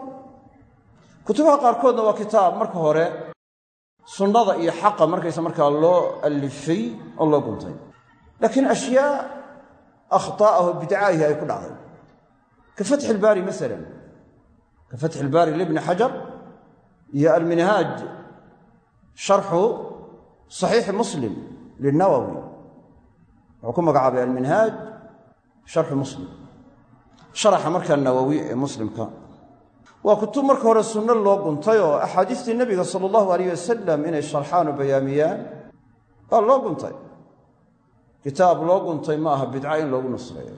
kutubaha qaarkoodna waa kitaab marka hore sunnada iyo xaqa markaysa markaa loo allifay oo loo guntay. Laakiin ashyaa akhطaa'ahu bidcaahi ay ku dhacday. Ka fatxi ilbaari masalan. Ka fatxi ilbaari libni xajar iyo alminhaaj sharxu صaxiixi muslim lilnawowi wuxuu ku magacaabay alminhaaj sharxu muslim. Sharaxa markaa nawowi ee muslimka. Waa kutub marka hore sunno loo guntay oo axaadiistii nebiga sala allahu alayh wasalam inay sharxaan oo bayaamiyaan. Waa loo guntay. Kitaab loo guntay ma aha bidca in loogu nusreeyo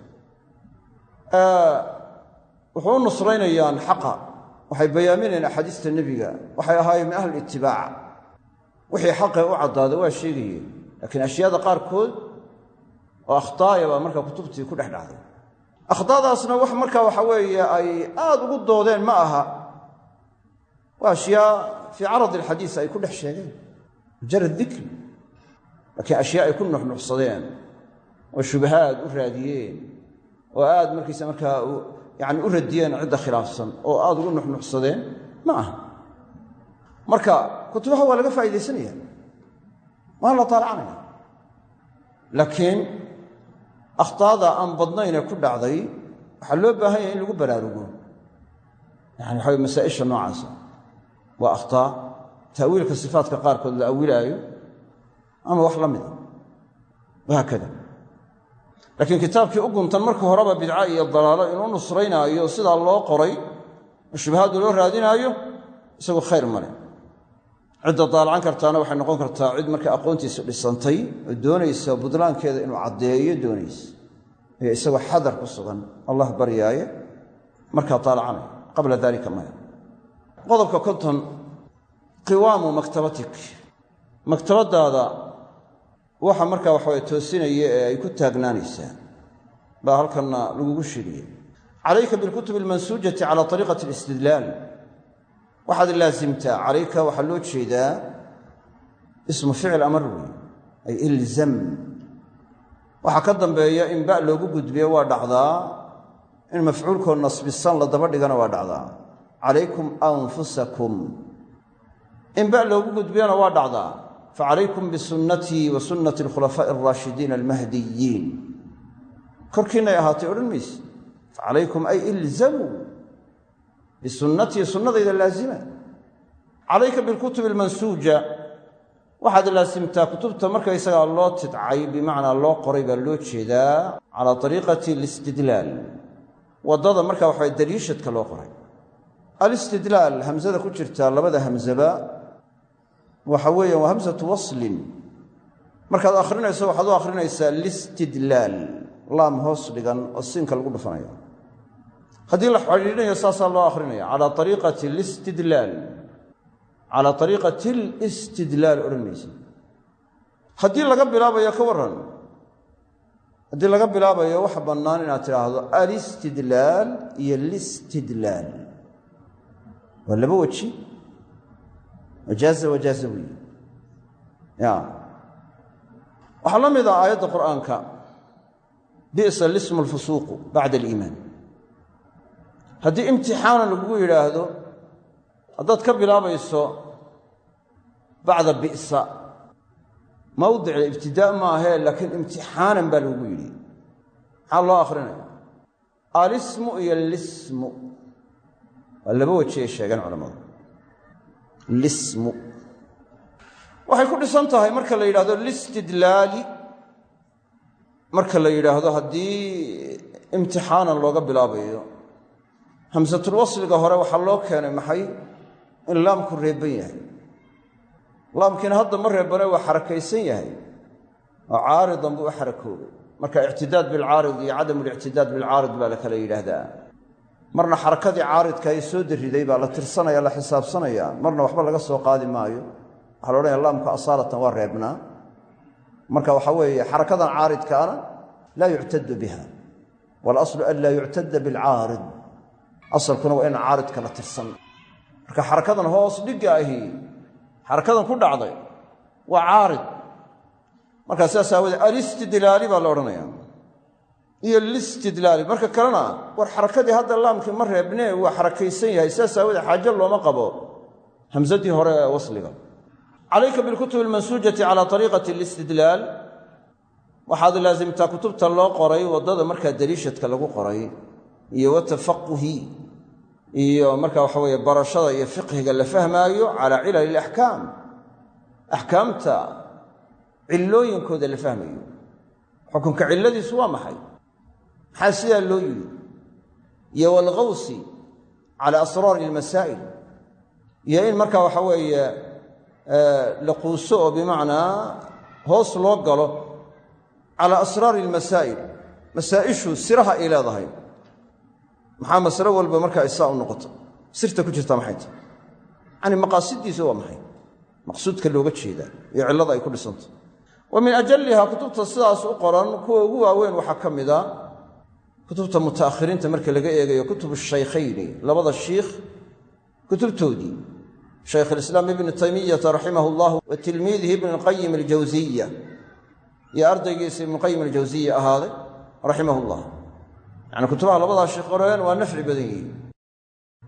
wuxuu u nusraynayaan xaqa. Waxay bayaaminayeen axaadiista nebiga. Waxay ahaayeen min ahli itibaac wixii xaqee u caddaada waa sheegayeen. Laakiin ashyaada qaarkood oo akhtaaya baa markaa kutubtii ku dhex dhacday akhtaadaasna wax markaa waxa weeye ay aad ugu doodeen ma aha. Waa ashyaa fii caradi alxadiis ay ku dhex sheegeen. Mujarad dikri. Laakiin ashyaa ay ku nuxnuxsadeen. Oo shubahaad u raadiyeen. Oo aad markiisa markaa yani u radiyeen cidda khilaafsan oo aad ugu nuxnuxsadeen ma aha. Marka kutubaha waa laga faa'iidaysanaya. Waan la taalacanaya. Laakiin akhtaada aan badnaynee ku dhacday waxaa loo baahan yahay in lagu baraarugo. Yani waxa masaa'isha noocaasa waa akhtaa ta'wiilka sifaatka qaarkood la awilaayo ama wax la mida wahaakada laakiin kitaabkii u guntan marka horeba bidca iyo dalaalo inuu nusraynaayo sidaa loo qoray oo loo raadinaayo isagu khayr male cidda daalacan kartaana waxay noqon kartaa cid marka aqoontiisa dhisantay oo doonaysa budlaankeeda inuu caddeeyo doonaysa. Iyo isagoo xadar ku sugan allah baryaaye markaa daalacanaya qabla dalika maya qodobka konton qiwaamu maktabatik. Maktabaddaada waxa markaa waxaway toosinaya ee ay ku taagnaanaysaa baa halkanna lagugu sheegaya calayka bilkutubi almansuujati cala ariiqati alistidlaal waxaad laasimtaa calayka waxaa loo jeedaa ismu ficil amar ay ilzam. Waxaa ka dambeeya in ba loogu gudbiyo waa dhacdaa in mafcuulkoo nasbisan la daba dhigana waa dhacdaa. Calaykum anfusakum. In ba loogu gudbiyona waa dhacdaa. Facalaykum bisunnatii wa sunnati alkhulafaa'i alraashidiina almahdiyiin korkiinay ahaatay odhan mayse facalaykum ay ilzamuu bisunnatii sunnadayda laazima calayka bilkutubi almansuuja waxaad laasimtaa kutubta markaysagaa loo tidcay bimacnaa loo qoray baa loo jeedaa calaa ariiqati alistidlaal waddada marka waxaa daliishadka loo qoray alistidlaal hamsada ku jirtaa labada hamsaba waxa weeyaan waa hamsatu waslin markaad akhrinayso waxaad u akhrinaysaa listidlaal laam hoos dhigan oo siinka lagu dhufanayo haddii la xidhiidhinayo saasaa loo akhrinaya. Calaa ariiqati listidlaal. Calaa ariiqati alistidlaal odhan maysa laga bilaabayo ka warran haddii laga bilaabayo waxa bannaan inaad tidhaahdo alistidlaal iyo listidlaal. Waa laba weji. Wajaaza ya waxaa la mid ah aayadda qur'aanka. Bi'sa lismu alfusuuqu bacda aliimaan haddii imtixaanan lagugu yidhaahdo haddaad ka bilaabayso bacda bi'sa mawdici ibtidaa ma ahee laakiin imtixaanan baa lagugu yidhi. Maxaa loo akhrinaya? Alismu iyo lismu. Waa laba weji ay sheegeen culammadu lismu. Waxay ku dhisan tahay marka la yidhahdo listidlaali. Marka la yidhaahdo haddii imtixaanan looga bilaabayo hamsatulwasliga hore waxaa loo keenay maxay? In laamku reebban yahay. Laamkiina hadda ma reebbane waa xarakaysan yahay. Oo caaridan buu u xarakoobay marka ictidaad bilcaarid iyo cadam lictidaad bilcaarid baa la kala yidhaahdaa. Marna xarakadii caaridka ee soo dariday baa la tirsanaya la xisaabsanaya. Marna waxba laga soo qaadi maayo. Waxaa la odhanaya laamka asaalatan waa reebnaa marka waxaa weeye xarakadan caaridkaana laa yuctadu biha. Waalaslu an laa yuctada bilcaarid asalkuna waa in caaridka la tirsan. Marka xarakadan hoos dhigga ahi. Xarakadan ku dhacday waa caarid. Markaa sidaas aawoodee alistidlaali baa la odhanaya iyo listidlaali marka kalena war xarakadii hadda laamkii ma reebnee waa xarakaysan yahay. Sidaas aawoodee xaajo looma qabo. Hamsadii hore ee wasliga. Calayka bilkutubi almansuujati cala ariiqati alistidlaal waxaad laasimtaa kutubta loo qoray waddada markaa daliishadka lagu qoray iyo watafaquhi iyo marka waxa weeye barashada iyo fiqhiga la fahmaayo calaa cilali alaxkaam axkaamta cillooyinkooda la fahmayo. Xukunka cilladiisu waa maxay? Maxaa sidaa loo yidhi? Iyo walgawsi cala asraari almasaa'il iyo in marka waxa weeye la quuso oo bimacnaa hoos loo galo calaa asraari almasaa'il masaa'ishu siraha ay leedahay maxaa masalo walba markaa isaa u noqota sirta ku jirtaa maxay? Tahay yacni maqaasidiisa waa maxay? Maqsuudka looga jeedaa iyo cillada ay ku dhisantah wa min ajalliha kutubta sidaas u qoran kuwa ugu waaweyn waxaa ka mida kutubta muta'akhiriinta marka laga eegayo kutubu shaykhayni labada shiikh kutubtoodii shaykh alislaam ibnu taymiyata raximah llah wa tilmiidihi ibn lqayim aljawsiya iyo ardaygiisa ibnuqayim aljawsiya ahaaday raximah llah yacni kutubaha labadaa sheekh qoreen waa nafci badan yihiin.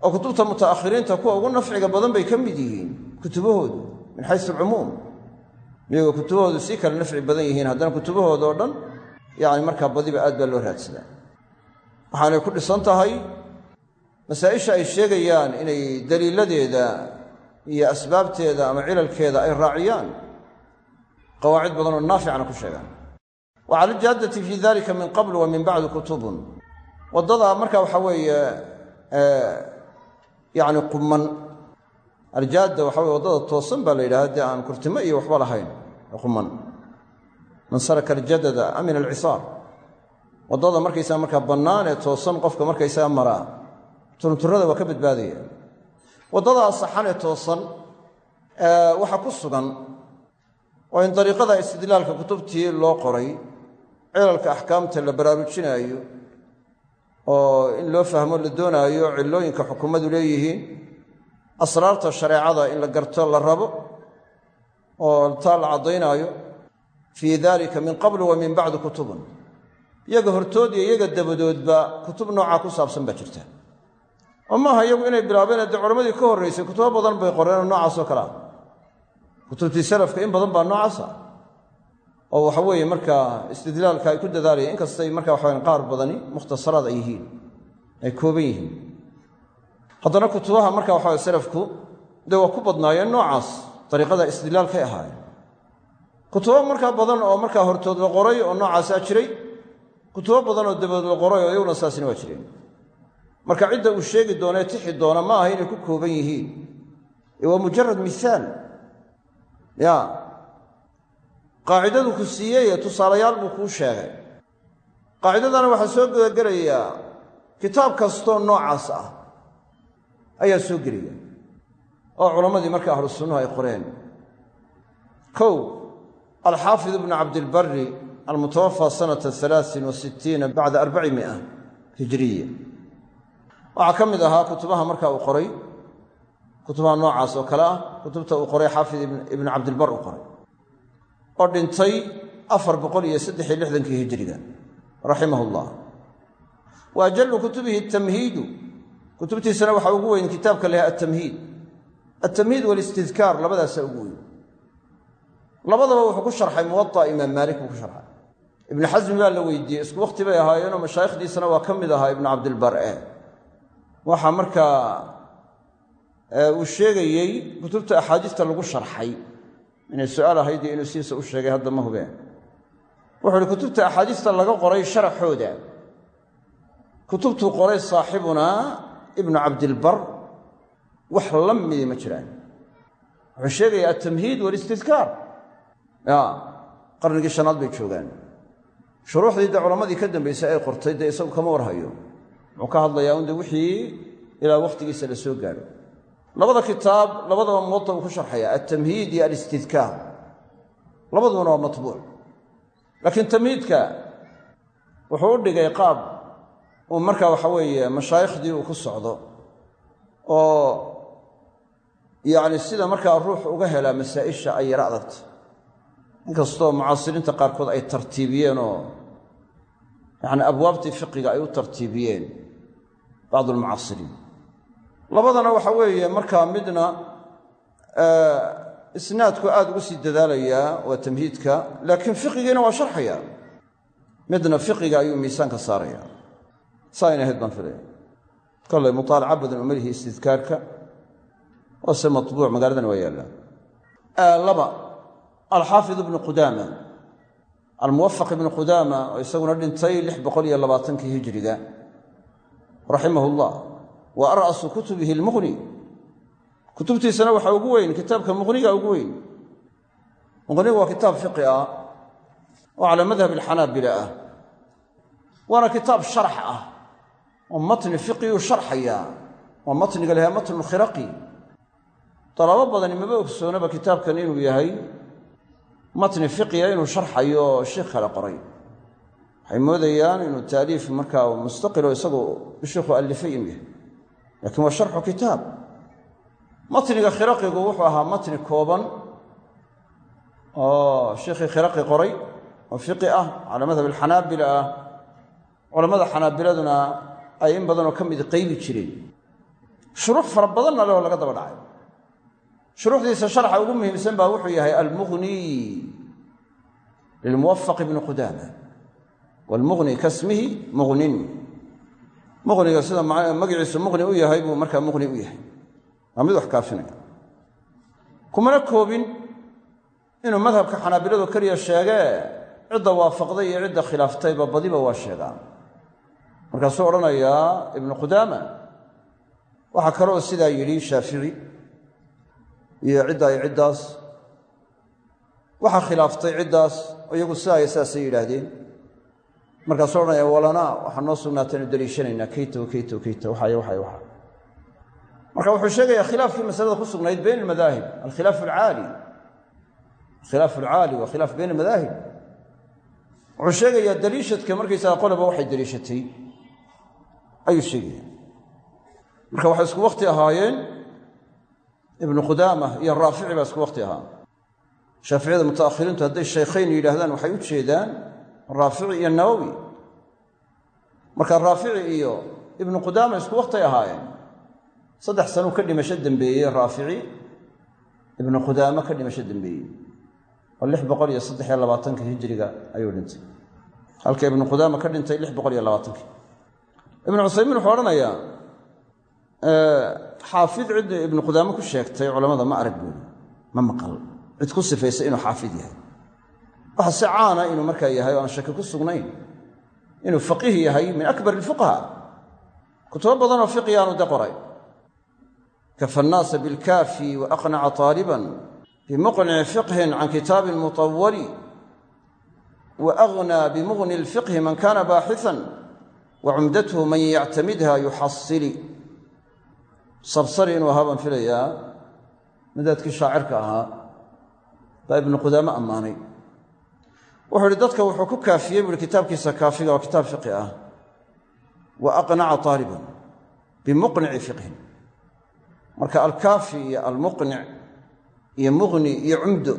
Oo kutubta muta'akhiriinta kuwa ugu nafciga badan bay ka mid yihiin kutubahoodu min xaysu alcumuum iyagoo kutubahoodu sii kale nafci badan yihiin haddana kutubahooda oo dhan yacni markaa badiba aad baa loo raadsadaa waxaanay ku dhisan tahay masaa'isha ay sheegayaan inay daliiladeeda iyo asbaabteeda ama cilalkeeda ay raaciyaan qawaacid badan oo naaficana ku sheegaan. Wa cala aljaadati fii dalika min qabl wa min bacdi kutubun waddada marka waxa weeye yacni quman aljaadda waxa weye waddada toosan baa la yidhaha haddii aan kurtimo iyo waxba lahayn quman. Man saraka aljadada amina alcisaar waddada markaysaga markaa bannaan ee toosan qofka markaysaga maraa turunturada waa ka badbaadaya. Waddadaa saxan ee toosan waxaa ku sugan oo in dariiqada istidlaalka kutubtii loo qoray cilalka axkaamta la baraarujinaayo oo in loo fahmo la doonaayo cillooyinka xukuumadu leeyihiin asraarta shareecada in la garto la rabo oo taa la caddaynaayo fii dalika min qabl wa min bacdi kutubun. Iyaga hortood iyo iyaga dabadoodba kutub noocaa ku saabsan baa jirta. Oo maaha iyagu inay bilaabeen dee culammadii ka horraysay kutubo badan bay qoreenoo noocaasoo kale ah. Kutubtii salafka in badan baa noocaasa oo waxa weeye markaa istidlaalka ay ku dadaalayeen inkastay marka waxawa qaar badani mukhtasaraad ay yihiin ay kooban yihiin. Haddana kutubaha marka waxawa salafku dee waa ku badnaayeen noocaas dariiqada istidlaalkay ahaayeen. Kutubo markaa badan oo markaa hortood la qoray oo noocaasaa jiray kutubo badan oo dabadood la qoray oo iyaguna saasina waa jireen. Marka cidda uu sheegi doonee tixi doona ma aha inay ku kooban yihiin. Ee waa mujarad misaal ya qaacidadu ku siiyeye tusaalayaal buu kuu sheegay. Qaacidadana waxaa soo gudagelayaa kitaab kastoo noocaas ah ayaa soo gelaya oo culammadii marka ahlu ay qoreen. Kow alxaafid ibnu cabdilbari almutawafaa sanata alaain wa bacda arbaci mia hijiriya waxaa ka mid ahaa kutubaha marka uu qoray kutubaha noocaas oo kale ah kutubta uu qoray xaafid ibnu cabdilbar uu qoray oo dhintay afar boqol iyo saddex iyo lixdankii hijiriga raximah llah wa ajallu kutubihi tamhiidu kutubtiisana waxaa ugu weyn kitaabka laha atamhiid altamhiid walistidkaar labadaasaa ugu weyn. Labadaba wuxuu ku sharxay muwaطa imaam maalik buu ku sharxay. Ibnu xasmi baa la weydiiyey isku wakhti bay ahaayeenoo mashaayikhdiisana waa ka mid ahaa ibnu cabdilbar'e waxaa markaa uu sheegayey kutubta axaadiista lagu sharxay inay su'aal ahayd iyo inuu sidiisa u sheegay hadda ma hubeen. Wuxuu uhi kutubta axaadiista laga qoray sharaxooda kutubtuu qoray saaxibunaa ibnu cabdilbar. Wax la midi ma jiraan. Wuxuu sheegaya altamhiid walistidkaar. Ya qarnigii shanaad bay joogaan. Shuruuxdii dee culammadii ka dambaysay ay qortay dee isagu kama warhayo. Wuxuu ka hadlayaa un de wixii ilaa wakhtigiisa la soo gaadho labada kitaab labadaba muwada uu ku sharxaya altamhiid iyo alistidkaar labadubana waa matbuuc. Laakiin tamhiidka wuxuu u dhigay qaab uu markaa waxa weeye mashaayikhdii uu ku socdo oo yacni sida markaa ruux uga helaa masaa'isha ay yaro adagta inkastoo mucaasiriinta qaarkood ay tartiibiyeen oo yacni abwaabtii fiqiga ay u tartiibiyeen bacdu almucaasiriin labadana waxa weeye markaa midna isnaadku aad ugu sii dadaalayaa waa tamhiidka laakiin fiqigiina waa sharxaya. Midna fiqiga ayuu miisaanka saaraya. Saa ayna ahayd baan filaya kollay mutaalaca istidkaarka waa se matbuuc magaaladana waa yaallaa. Laba alxaafid ibnu qudaama. Almuwafaq ibnu qudaama isaguna dhintay lix boqol iyo labaatankii hijiriga raximah wa ar'asu kutubihi almuqni kutubtiisana waxaa ugu weyn kitaabka muqniga ugu weyn. Muqnigu waa kitaab fiqi ah oo calaa madhab alxanaabila ah. Waana kitaab sharax ah oo matni fiqiyuu sharxayaa waa matniga lahaa matnu khiraqi. Dalabo badani maba ogsoonaba kitaabkan inuu yahay matni fiqiya inuu sharxayo sheikh kale qoray. Waxay moodayaan inuu taaliif markaa mustaqilo isagu sheikhu allifay inuu laakiin waa sharxu kitaab. Matniga khiraqigu wuxuu ahaa matni kooban oo sheikhii khiraqi qoray oo fiqi ah calaa madhab alxanaabila ah. Culammada xanaabiladuna ay in badanoo ka mid qaybi jireen. Shuruux fara badanna leh oo laga daba dhacay. Shuruuxdiisa sharxa ugu muhiimsan baa wuxuu yahay almughni lilmuwafaq ibni qudaama waalmughni kasmihi mughnin mughniga sida magaciisu mughni u yahay buu markaa mughni u yahay. Waa mid wax kaafinaya kumana koobin inuu madhabka xanaabiladu keliya sheegee cidda waafaqday iyo cidda khilaaftayba badiba waa sheegaan markaasuu odhanayaa ibnu qudaama waxaa kaloo sidaa yidhi shaafici iyo ciddaa iyo ciddaas waxaa khilaaftay ciddaas iyagu sidaa iyo sidaasay yidhaahdeen markaasuu odhanaya walanaa waxaa noo kayta wa kayta wa kayta waxay waxay waxa marka wuxuu sheegayaa khilaafkii masalada ku sugnayd bayn almadaahib alkhilaaf alcaali. Alkhilaaf alcaali waa khilaaf bayn almadaahib. Wuxuu sheegayaa daliishadka markaysaga qolaba waxay daliishatay. Ayuu sheegaya. Marka waxay isku wakti ahaayeen ibnu qudaama iyo raafici baa isku wakti ahaa. Shaaficiyada mutaakhiriintu hadday shaykhayn yidhaahdaan waxay u jeedaan raafici iyo nawowi marka raafici iyo ibnu qudaama isku waktay ahaayeen. Saddex sanuu ka dhimasho dembeeyey raafici ibnu qudaama ka dhimasho dembeeyey oo lix boqol iyo saddex iyo labaatanka hijiriga ayuu dhintay. Halka ibnu qudaama ka dhintay lix boqol iyo labaatankii ibnu cusaymiin wuxuu odhanayaa xaafid cid ibnu qudaame ku sheegtay culammada ma arag buuli ma maqal. Cid ku sifaysa inuu xaafid yahay waxa si caana inuu markaa yahay oo aan shaki ku sugnayn inuu faqiih yahay min akbar ilfuqaha kutubo badanoo fiqiyaanu de qoray. Kafa annaasa bilkaafi wa aqnaca taaliban bimuqnici fiqhin can kitaabin mutawali wa agnaa bimughni lfiqhi man kana baaxisan wa cumdathu man yactamidha yuxasili sabsari inuu ahaa baan filayaa madaadkii shaacirka ahaa baa ibnu qudaame ammaanay wuxuu ihi dadka wuxuu ku kaafiyey buuhi kitaabkiisa kaafiga waa kitaab fiqi ah. Wa aqnaca taaliban bimuqnici fiqhin. Marka alkaafi iyo almuqnic iyo muqni iyo cumdo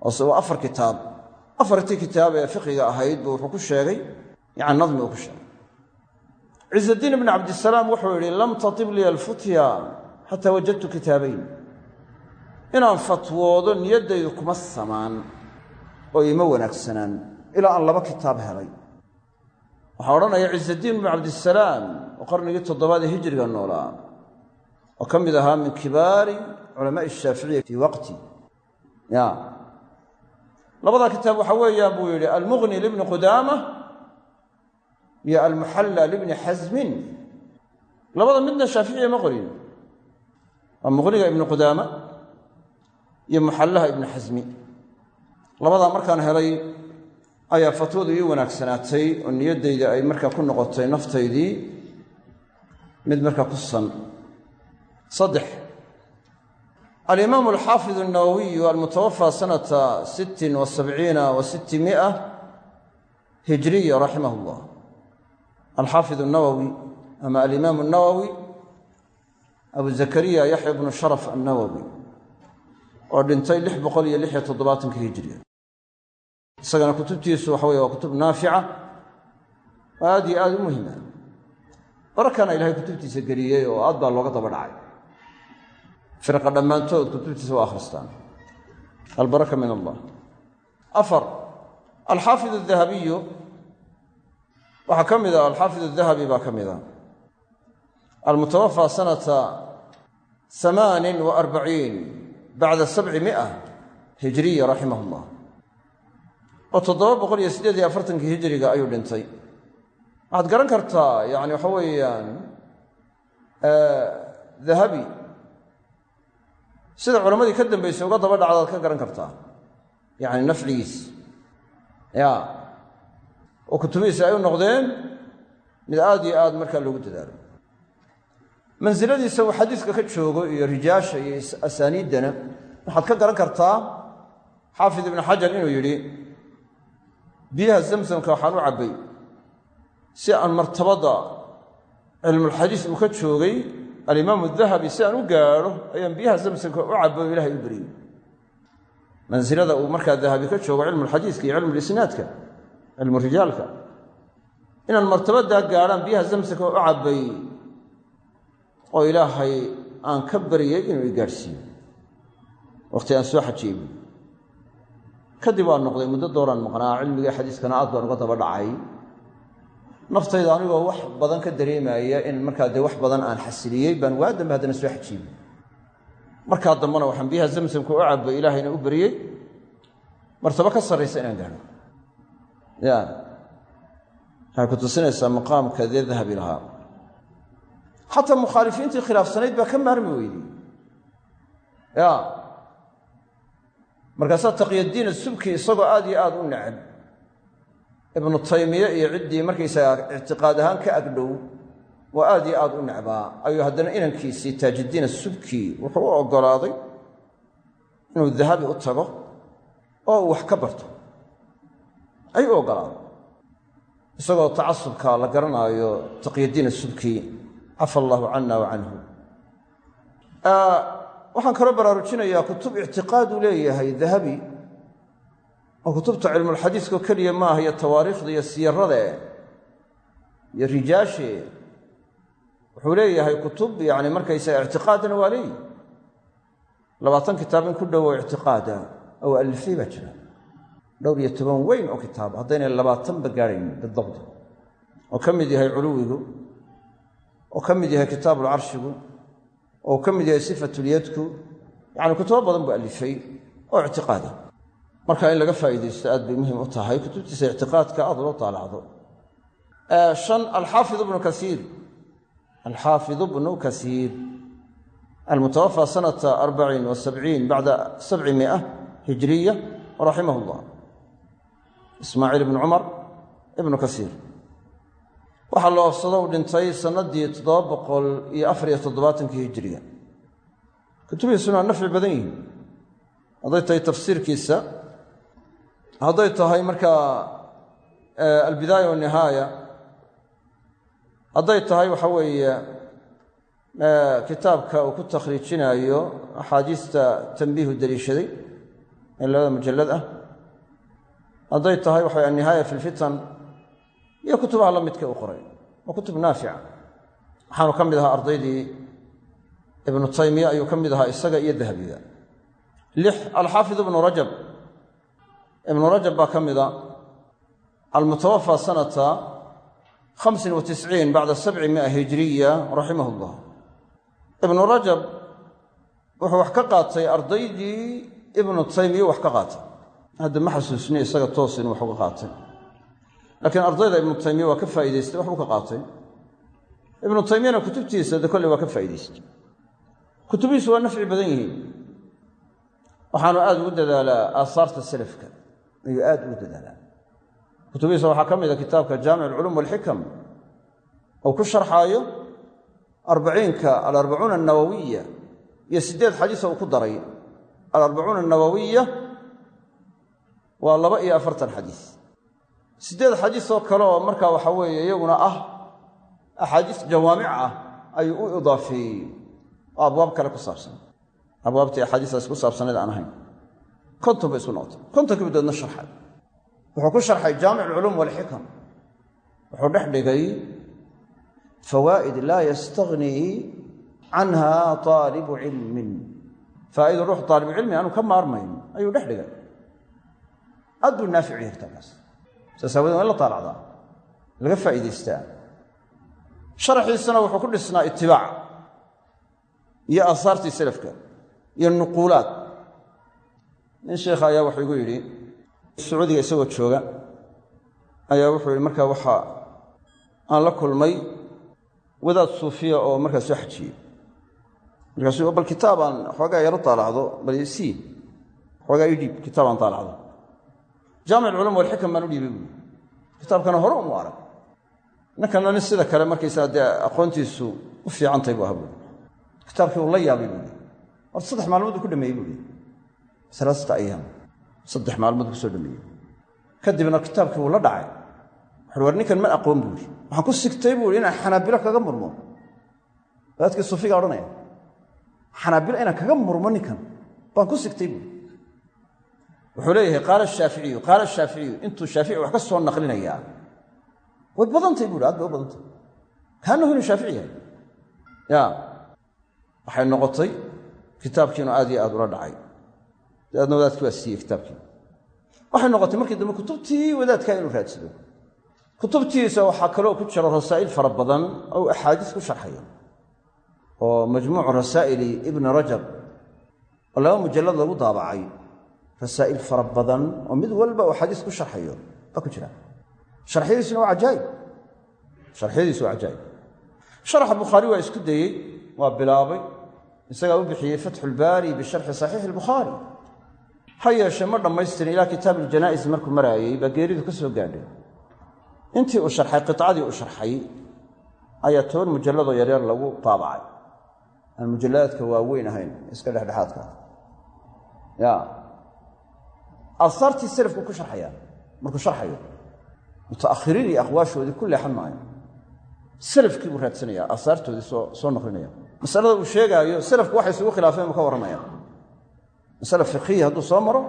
ose afar kitaab afartii kitaab ee fiqiga ahayd buu wuxuu ku sheegay yani nadmi uu ku sheegay. Ciزadiin ibn cabdisalaam wuxuu yidhi lam tatib liya alfutya xataa wajadtu kitaabayn. Inaan fatwoodo niyaddaydu kuma samaan oo ima wanaagsanaan ilaa aan laba kitaab helay. Waxaa odhanaya ciزadiin ibnu cabdisalaam oo qarnigii toddobaad ee hijriga noolaa oo ka mid ahaa min kibaari culamaai shaaficiya fii waqti. Ya. Labadaa kitaab waxaa weeyaan buu yidhi almughni libni qudaama iyo almuxalla libni xasmin labada midna shaaficiya ma qorin. Waa muqniga ibnu qudaama iyo muxallaha ibnu xasmi labadaa markaan helay ayaa fatwadu ii wanaagsanaatay oo niyaddayda ay markaa ku noqotay naftaydii mid markaa kusan saddex. Alimaamu alxaafidu annawowiyu almutawafaa sanata sittin wa sabciina wa sitti mia hijriya raximah ullah alxaafidu annawowi ama alimaamu annawowi abu zakariya yaxya bnu sharaf annawowi oo dhintay lix boqol iyo lix iyo toddobaatanka hijriya isagana kutubtiisu waxa weye waa kutub naafica aad iyo aad u muhima barakana ilahay kutubtiisa geliyey oo aad baa looga daba dhacay. Firqa dhammaantood kutubtiisa waa akhristaan. Albaraka min allah. Afar alxaafid adahabiyu waxaa ka mid a alxaafid adahabi baa ka mid a almutawafى sanata amaanin wa bacda sabci mia raximah اllah oo toddoba boqol iyo siddeed iyo afartankii hijriga ayuu dhintay. Waxaad garan kartaa yani waxa weeyaan dahabi. Sida culammadii ka dambaysay uga daba dhacdaad ka garan kartaa yacni nafcigiis. Ya oo kutubihiisi ay u noqdeen mid aad iyo aad markaa loogu dadaalo mansiladiisa uu xadiiska ka joogo iyo rijaasha iyo asaaniiddana waxaad ka garan kartaa xaafid ibnu xajar inuu yidhi biyaha zamsamka waxaan u cabbay si aan martabadda cilmulxadiis uu ka joogay alimaamu dahabi si aan u gaadho ayaan biyaha zamsamka u cabbo o ilahay u beriyey mansilada uu markaa dahabi ka joogo cilmulxadiiska iyo cilmulisnaadka cilmu rijaalka inaan martabaddaa gaadhaan biyaha zamsamka u cabbay oo ilaahay aan ka baryay inuu i gaadhsiiyo. Waqti aan soo xajeebi kadib waan noqday muddo dooraan maqnaa cilmigai xadiiskana aad baan uga daba dhacay. Naftayda anigoo wax badan ka dareemaya in markaa dee wax badan aan xasiliyey baan waa dambe haddana soo xajiibay markaa dambena waxaan biyaha zamsamka u cabbay ilaahayna u baryey martabo ka sarraysa inaan gaadho. Ya waxay ku tusinaysaa maqaamka dee dahabi lahaa xataa mukhaalifiintii khilaafsanayd baa ka maarmi weydey ya. Markaasaa taqyadiin subki isagoo aad iyo aad u necab ibnu taymiye iyo ciddii markaysaga ictiqaad ahaan ka agdhow oo aad iyo aad u necbaa ayuu haddana inankiisii taajiddiin subki wuxuu u oggolaaday inuu dahabi u tago oo uu wax ka barto. Ayuu u oggolaaday isagoo tacasubka la garanaayo taqyadiin subki cafa allaahu canna wa waxaan kaloo baraarujinayaa kutub ictiqaad uu leeyahay dahabi oo kutubta cilmulxadiiskao keliya maaha iyo tawaariikhda iyo siyarade iyo rijaashe. Wuxuu leeyahay kutub yani markaysaga ictiqaadna waa leeyihi labaatan kitaab in ku dhowo ictiqaada oo alifay baa jira. Dhowr iyo toban weyn oo kitaab haddaynay labaatanba gaadhayn bidabdi oo ka mid yahay culuwigu oo ka mid yahay kitaabuulcarshigu oo ka mid yahay sifatulyadku yacni kutubo badan buu alifay oo ictiqaada marka in laga faa'iidaysto aad bay muhiim u tahay kutubtiisa ictiqaadka aad ula taalacdo. Shan alxaafid ibnu kasiir. Alxaafid ibnu kasiir. Almutawafى sanata arbacin wa bacda sabci mia hijriya raximah اllah ismaaciil ibnu cumar ibnu kasiir waxaa la oofsado u dhintay sannaddii toddoba boqol iyo afariyo toddobaatankii hijiriga. Kutubihiisuna nafci badan yihiin. Hadday tahay tafsiirkiisa hadday tahay markaa albidaaya wanihaaya hadday tahay waxa weeye kitaabka uu ku takhriijinaayo axaadiista tanbiihu deliishaday ee labada mujallad ah. Hadday tahay waxa annihaaya fi lfitan iyo kutubaha la midka u qoray. Waa kutub naafica. Waxaanu ka mid ahaa ardaydii ibnu taymiya ayuu ka mid ahaa isaga iyo dahabiga. Lix alxaafid ibnu rajab. Ibnu rajab baa ka mida almutawafى sanata hamsin wa tisciin bacda sabci mia hijiriya raximah llah ibnu rajab wuxuu wax ka qaatay ardaydii ibnu taymiya wax ka qaatay. Hadda ma xasuusni isaga toos inuu wax uga qaatay laakiin ardayda ibnu taymiya waa ka faa'idaystay waxbuu ka qaatay. Ibnu taymiyana kutubtiisa de kolley waa ka faa'idaystay kutubihiisu waa nafci badan yihiin. Waxaanu aad ugu dadaalaa aasaarta salafka ayuu aad ugu dadaalaa. Kutubihiisa waxaa ka mid a kitaabka jaamic alculuum walxikam oo ku sharxaayo arbaciinka alarbacuuna annawawiya iyo siddeed xadiisa uu ku daray. Alarbacuuna annawawiya waa laba iyo afartan xadiis siddeed xadiis oo kale oo markaa waxaa weeye iyaguna ah axaadiis jawaamic ah ayuu u idaafeeyey oo abwaab kale ku saabsan. Abwaabtii axaadiistaas ku saabsanayd aan ahayn. Konton bay isku noqotay. Kontonkii badoodna sharxay. Wuxuu ku sharxay jaamic alculuum walxikam wuxuu dhex dhigay fawaa'id laa yastagnii canha taalibu cilmin. Faa'idu ruux taalibu cilmi aanu ka maarmayn ayuu dhex dhigay. Aad buu naafic kitaabkaas saas aawadee la taalacdaa laga faa'iidaystaa. Sharaxiisana wuxuu ku dhisnaa itibaac iyo aasaartii salafka iyo nuquulaad. Nin sheekha ayaa wuxuu igu yidhi sacuudiga isagoo jooga ayaa wuxuu yidhi markaa waxa aan la kulmay wadaad suufiya oo markaa soo xajiyey markaasuu bal kitaabaan xoogaa yaro taalacdo bal sii. Xoogaa ii dhiib kitaabaan taalacdo jaamic alculuum walxikam baan u dhiibay buui kitaabkana hore umu arag. Ninkana nin sida kale markaysaa dee aqoontiisu u fiicantahay buu ahaa buui kitaabkii uu la yaabay buui horta saddex maalmood uu ku dhameeyey buui alaasata ayaam saddex maalmood ku soo dhameeyey. Kadibna kitaabkii wuu la dhacay wuxuui war ninkan ma aqoon buui waxaan ku sigtay buui inaan xanaabilo kaga murmo. Wadaadkii sufiga odhanaya xanaabilo inaan kaga murmo ninkan wuxuu leeyahay qaala shaaficiyu qaala shaaficiyu intuu shaafici wax ka soo naqlinayaa way badantay buui aad bay u badantay kaanahu inuu shaafici yahay. Ya waxay noqotay kitaabkiinu aad iyo aad ula dhacay. Dabeedna wadaadkii waa siiyey kitaabkii waxay noqotay markii dambe kutubtii wadaadkaa inuu raadsado. Kutubtiisa waxaa kaloo ku jira rasaa'il fara badan oo axaadiis ku sharxaya oo majmuucu rasaa'ili ibni rajab oo laba mujallad lagu daabacay rasaa'il fara badan oo mid walba uu xadiis ku sharxayo baa ku jira. Sharxyadiisuna waa cajaa'ib. Sharxyadiisu waa cajaa'ib. Sharaxa bukhaari waa isku dayey waa bilaabay. Isagaa u bixiyey fatxulbaari bisharxi saxiixi albukhaari ha yeeshee ma dhammaystirin ilaa kitaab iljanaa'is markuu maraayey baa geeridu ka soo gaadhay. Intii uu sharxay qicadii uu sharxay ayaa toban mujalladoo yaryar lagu taabacay aan mujalladaadka waaweyn ahayn iska dhexdhexaadka. Ya aasaartii salafku ku sharxayaa markuu sharxayo muta'akhiriin iyo aqwaashoodii ku leexan salafkii buu raadsanayaa aasaartoodii soo naqlinaya masalada uu sheegaayo salafku waxay isugu khilaafeen buu ka warramaya masale fiqhiya hadduu soo maro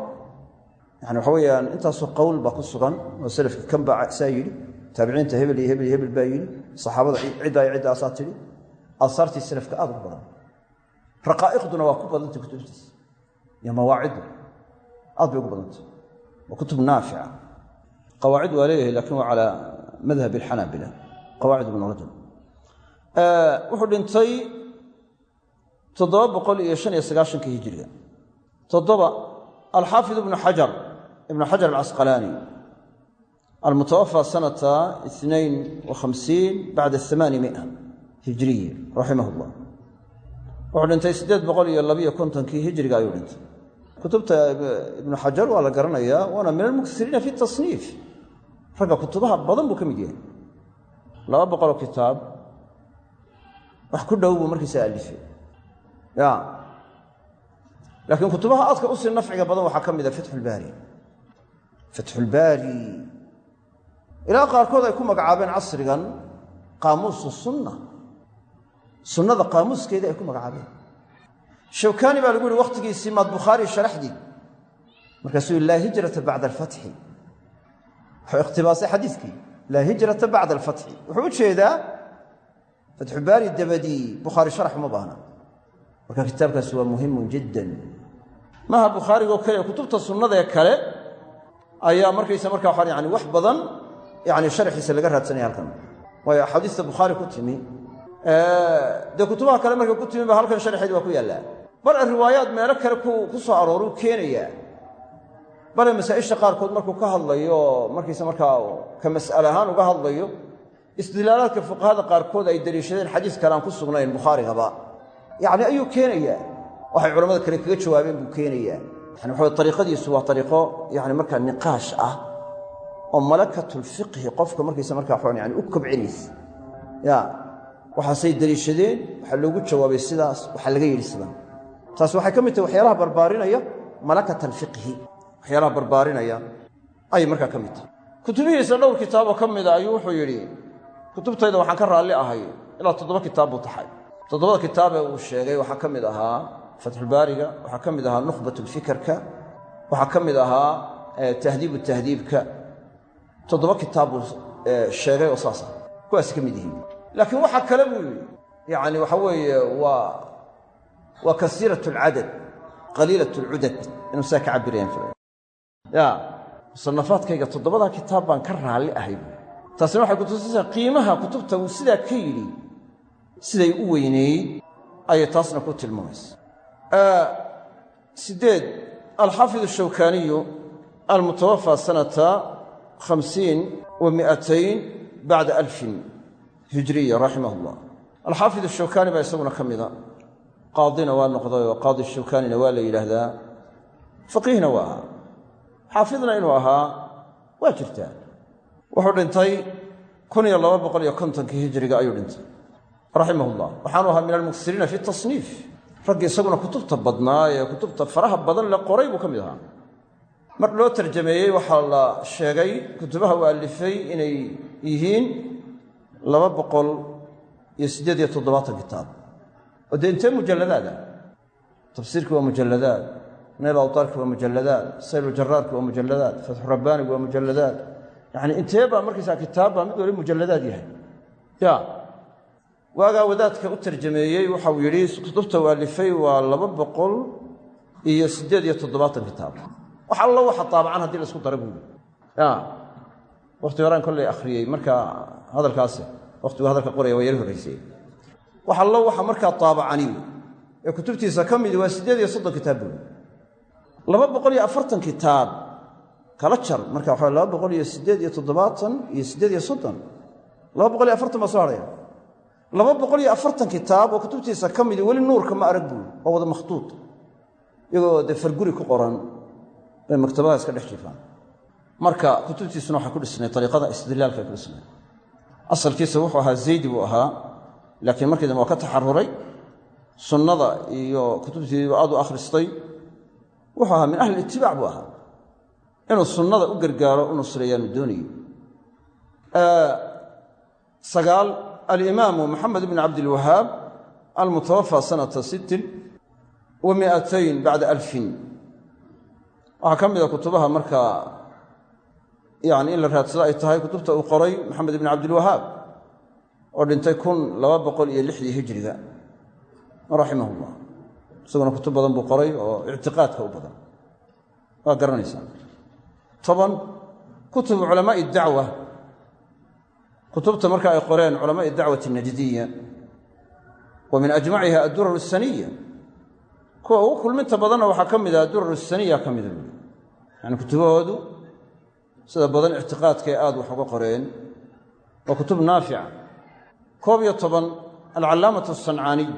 yani waxa weeyaan intaasoo qowl baa ku sugan oo salafkii kan saa yidhi taabiciinta hebel iyo hebel iyo hebel baa yidhi saxaabada ciddaa ciddaasaa tidhi. Aasaartii salafka aad ugu badan. Raqaa'iqduna waa ku badantay kutubtiisa. Iyo mawaaciddu aad bay ugu badantay waa kutub naafica. Qawaacid waa leeyahay laakiin waa calaa madhab alxanaabila qawaacid ibn rajab. Wuxuu dhintay toddoba boqol iyo shan iyo sagaashankii hijiriga. Toddoba alxaafid ibnu xajar ibnu xajar alcasqalaani almutawafa sanata inain wakhamsiin bacda amaani mia hijiriya raximah wuxuu dhintay siddeed boqol iyo labiyo kontonkii hijriga ayuu dhintay kutubta ibnu xajar waa la garanayaa waana min almuksiriina fi tasniif. Ragga kutubaha badan buu ka mid yahay. Laba boqoloo kitaab. Wax ku dhow buu markiisa alifay. Ya laakiin kutubaha aadka u sii nafciga badan waxaa ka mida fatxulbaari fatxulbaari ilaa qaarkood ay ku magacaabeen casrigan qaamuusu sunna. Sunnada qaamuuskeeda ay ku magacaabeen shawkaani baa lagu yihi wakhtigiisii maad bukhaari sharaxdii. Markaasuu laa hijrata bacda alfatxi wuxuu ikhtibaasay xadiiskii laa hijrata bacda alfatxi wuxuu u jeedaa fatxulbaari dabadii bukhaari sharax uma baahna. Marka kitaabkaasi waa muhimun jiddan. Maaha bukhaarigoo keliya kutubta sunnadaee kale ayaa markaysa markaa waxaan yani wax badan yani sharxiisa laga raadsanaya halkan. Waayo axaadiista bukhaari ku timi. Dee kutubaha kale markay ku timi ba halkan sharxeed waa ku bal riwaayaad meelo kale ku soo arooruu keenayaa bale masaa'isha qaarkood markuu ka hadlayo markaysa markaa ka ahaan uga hadlayo istidlaalaadka fuqahada qaarkood ay deliishadeen xadiis kale ku sugnayn bukhaarigaba yacni ayuu keenayaa waxay culamada kale kaga jawaabeen buu keenayaa yani waxa ariiqadiisu waa ariiqo yani markaa niqaash ah oo malakatulfiqhi qofka markaysa markaa yani u kobcinaysa ya waxaasay deliishadeen waxaa loogu jawaabay sidaas waxaa laga yidhi sidan taas waxay ka mid tahay waxyaalaha barbaarinaya malakat alfiqhi waxyaalaha barbaarinaya ayay markaa ka mid tahay. Kutubihiisa dhowr kitaaboo ka mida ayuu wuxuu yidhi kutubtayda waxaan ka raalli ahay ilaa toddoba kitaab buu taxay toddobada kitaabee uu sheegay waxaa ka mid ahaa fatxulbaariga waxaa ka mid ahaa nukhbatulfikerka waxaa ka mid ahaa tahdiibu tahdiibka. Toddoba kitaab buu sheegay oo saas ah. Kuwaasi ka mid yihiin. Laakiin waxaa kale buu yidhi yacni waxa weeye waa waa kasiirat alcadad qaliilat alcudad inuu saa ka cabirayaan filaya ya musannafaadkayga toddobadaa kitaab baan ka raalli ahay buu taasina waxay kutusaysaa qiimaha kutubta uu sidaa ka yidhi siday u weyneeyey ayay taasna ku tilmaamaysa siddeed alxaafid ashawkaaniyu almutawafaa sanata hamsiin wa mi'atayn bacda alfin hijriya raximah qaadina waa noqdayoo qaadi shawkaanina waa la yidhaahdaa. Faqiihna waa ahaa. Xaafidna inuu ahaa waa jirtaa. Wuxuu dhintay kun iyo laba boqol iyo kontonkii hijriga ayuu dhintay. Raximah llah waxaanu ahaa min almuksiriina fi tasniif. Raggi isaguna kutubta badnaa ee kutubta faraha badan le qoray buu ka mid ahaa. Mar loo tarjameeyey waxaa la sheegay kutubaha uu alifay inay yihiin laba boqol iyo siddeed iyo toddobaatan kitaab oo dee intee mujalladaada tafsiirki waa mujalladaad nayl awtaarki waa mujalladaad saylu jaraarki waa mujalladaad fatxu rabbaanigu waa mujalladaad. Yacni intee baa markaysaa kitaabbaa mid wali mujalladaad yahay? Ya. Waagaa wadaadka u tarjameeyey waxauu yidhi kutubta uu alifay waa laba boqol iyo siddeed iyo toddobaatan kitaab. Wax allo waxa taabacan haddii la isku dara buuli ya. Wakhti horaan kollay akhriyey marka hadalkaasi wakhtigu hadalka qoraya waa yar horraysay wax allo waxa markaa taabacani ee kutubtiisa ka midi waa siddeed iyo soddon kitaab laba boqol iyo afartan kitaab kala jar. Marka waxa laba boqol iyo siddeed iyo toddobaatan laba boqol iyo afartan baa laba boqol iyo afartan kitaab oo kutubtiisa ka midi weli nuurka ma arag buuli waa wada makhtuud. Iyagoo dee farguri ku qoran bay maktabadaha iska dhex jifaan marka kutubtiisuna waxay ku dhisnay ariiqada istidlaalka ay ku dhisnay. Asalkiisa wuxuu ahaa zaydi buu ahaa laakiin markii dambe waa ka taxaruray sunnada iyo kutubtiiba aad u akhristay wuxuu ahaa min ahli itibaac buu ahaa. Inuu sunnada u gargaaro u nusreeyaanu doonayo sagaal alimaamu maxamed bn cabdilwahaab almutawafa sanata sittin wa miatayn bacda alfin. Waxaa ka mida kutubaha markaa yani in la raadsado ay tahay kutubta uu qoray maxamed ibn cabdilwahaab oo dhintay kun laba boqol iyo lixdii hijriga raximah llah isaguna kutub badan buu qoray oo ictiqaadka u badan. Waa garanaysaa toban kutubu culamaai dacwa. Kutubta marka ay qoreen culamaai dacwati najdiya. Wa min ajmaciha addurar asaniya kuwa ugu kulminta badanna waxaa ka mida addurar asaniya ka mida buui kutubahoodu sida badan ictiqaadkae aad wax uga qoreen. Waa kutub naafica koob iyo toban alcalaamatu asancaaniy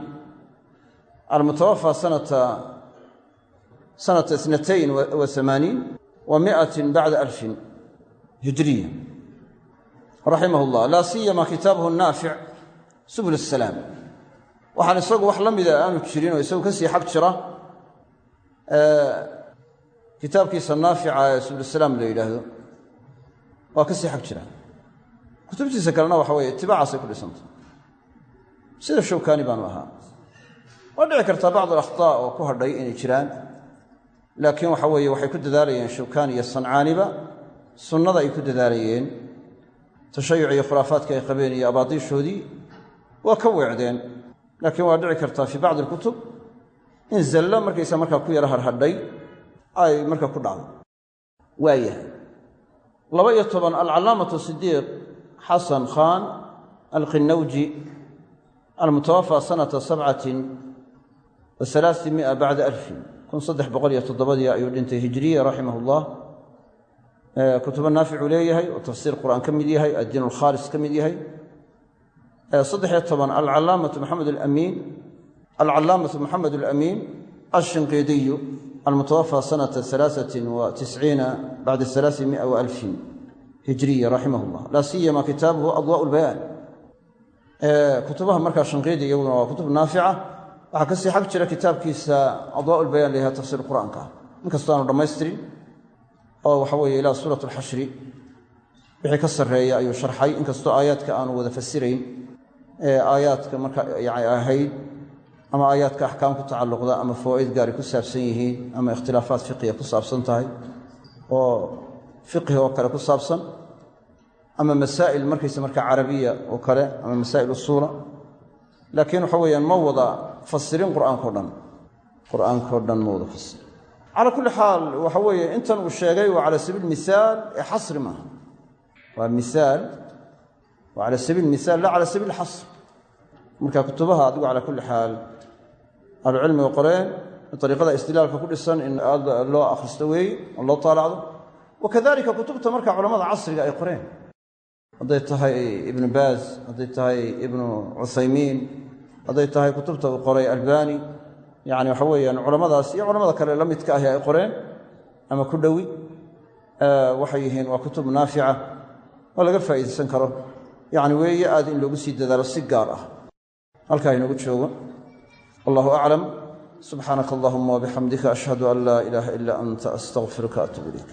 almutawafa sanata sanata itnatayn wa amaaniin wa miatin bacda alfin hijriya. Raximah llah laa siyama kitaabahu naafic subul asalaam waxaan isagu wax la mida aanu jirin oo isagu ka sii xag jira kitaabkiisa naafica ee subulasalaam la yidhaahdo waa ka sii xag jira. Kutubtiisa kalena waxa weye itibaacaasay ku dhisantay sida shawkaani baanu ahaa. Waa dhici kartaa bacd alakhtaa oo ku hadhay inay jiraan laakiin waxa weeye waxay ku dadaalayeen shawkaani iyo sancaaniba sunnada ay ku dadaalayeen tashayuc iyo khuraafaadka ay qabeen iyo abaadiishoodii waa ka weecdeen. Laakiin waa dhici kartaa fii bacdi alkutub in zallo markaysa markaa ku yara harhadhay ay marka ku dhacdo. Waayahay. Laba iyo toban alcalaamatu sidiiq xasan khan alqinawji almutawafa sanata sabcatin wa alaai mia bacda alfin. Kun saddex boqol iyo toddobadii ayuu dhintay hijiriya raximah llah kutubo naaficuu leeyahay oo tafsiir qur'aan ka mid yahay addiin alkhaalis ka mid yahay. Saddexiyo toban alcalaamatu maxamed alamiin alcalaamatu maxamed alamiin alshinqiidiyu almutawafa sanata alaaثatin wa tisciina bacda alaai mia wa alfin. Hijriya raximah llah laa siyama kitaabuhu adwaa lbayaan kutubaha markaa shinqiidi iyaguna waa kutub naafica. Waxaa ka sii xag jira kitaabkiisa adwaa lbayaan layaha tafsiir qur'aanka. Inkastoo aanu dhammaystirin oo waxa weeye ilaa suurat alxashri wixii ka sarreeya ayuu sharxay. Inkastoo aayaadka aanu wada fasirayn ee aayaadka marka yani ahayd ama aayaadka axkaam ku tacalluqda ama fawaa'id gaari ku saabsan yihiin ama ikhtilaafaad fiqiga ku saabsan tahay oo fiqhi oo kale ku saabsan ama masaa'il markaysa marka carabiya oo kale ama masaa'il usuula. Laakiin waxa weeyaan ma wada fasirin qur'aankao dhan. Qur'aankao dhan ma wada fasirin calaa kulli xaal waxa weeye intan uu sheegay waa cala sabiil misaal ee xasri maaha. Waa misaal waa cala sabiil misaal la cala sabiil xasr. Marka kutubaha adigu calaa kulli xaal ahlucilmiga qoreen ariiqada istilaalka ku dhisan in aad loo akhristo weeye oo loo taalacdo. Wa kadalika kutubta marka culamada casriga ay qoreen hadday tahay ibnu baaz hadday tahay ibnu cuthaymiin hadday tahay kutubta uu qoray albani. Yani waxa weeyaan culammadaas iyo culamada kale la midka ahi ay qoreen ama ku dhowi. Waxay yihiin waa kutub naafica oo laga faa'iidaysan karo. Yacni weeye aad in loogu sii dadaalo si gaar ah. Halkaa inoogu joogo. Wallahu aclam subxaanaka allahuma wabixamdika ashhadu an laa ilaaha ila anta astaqfiruka atub ilayk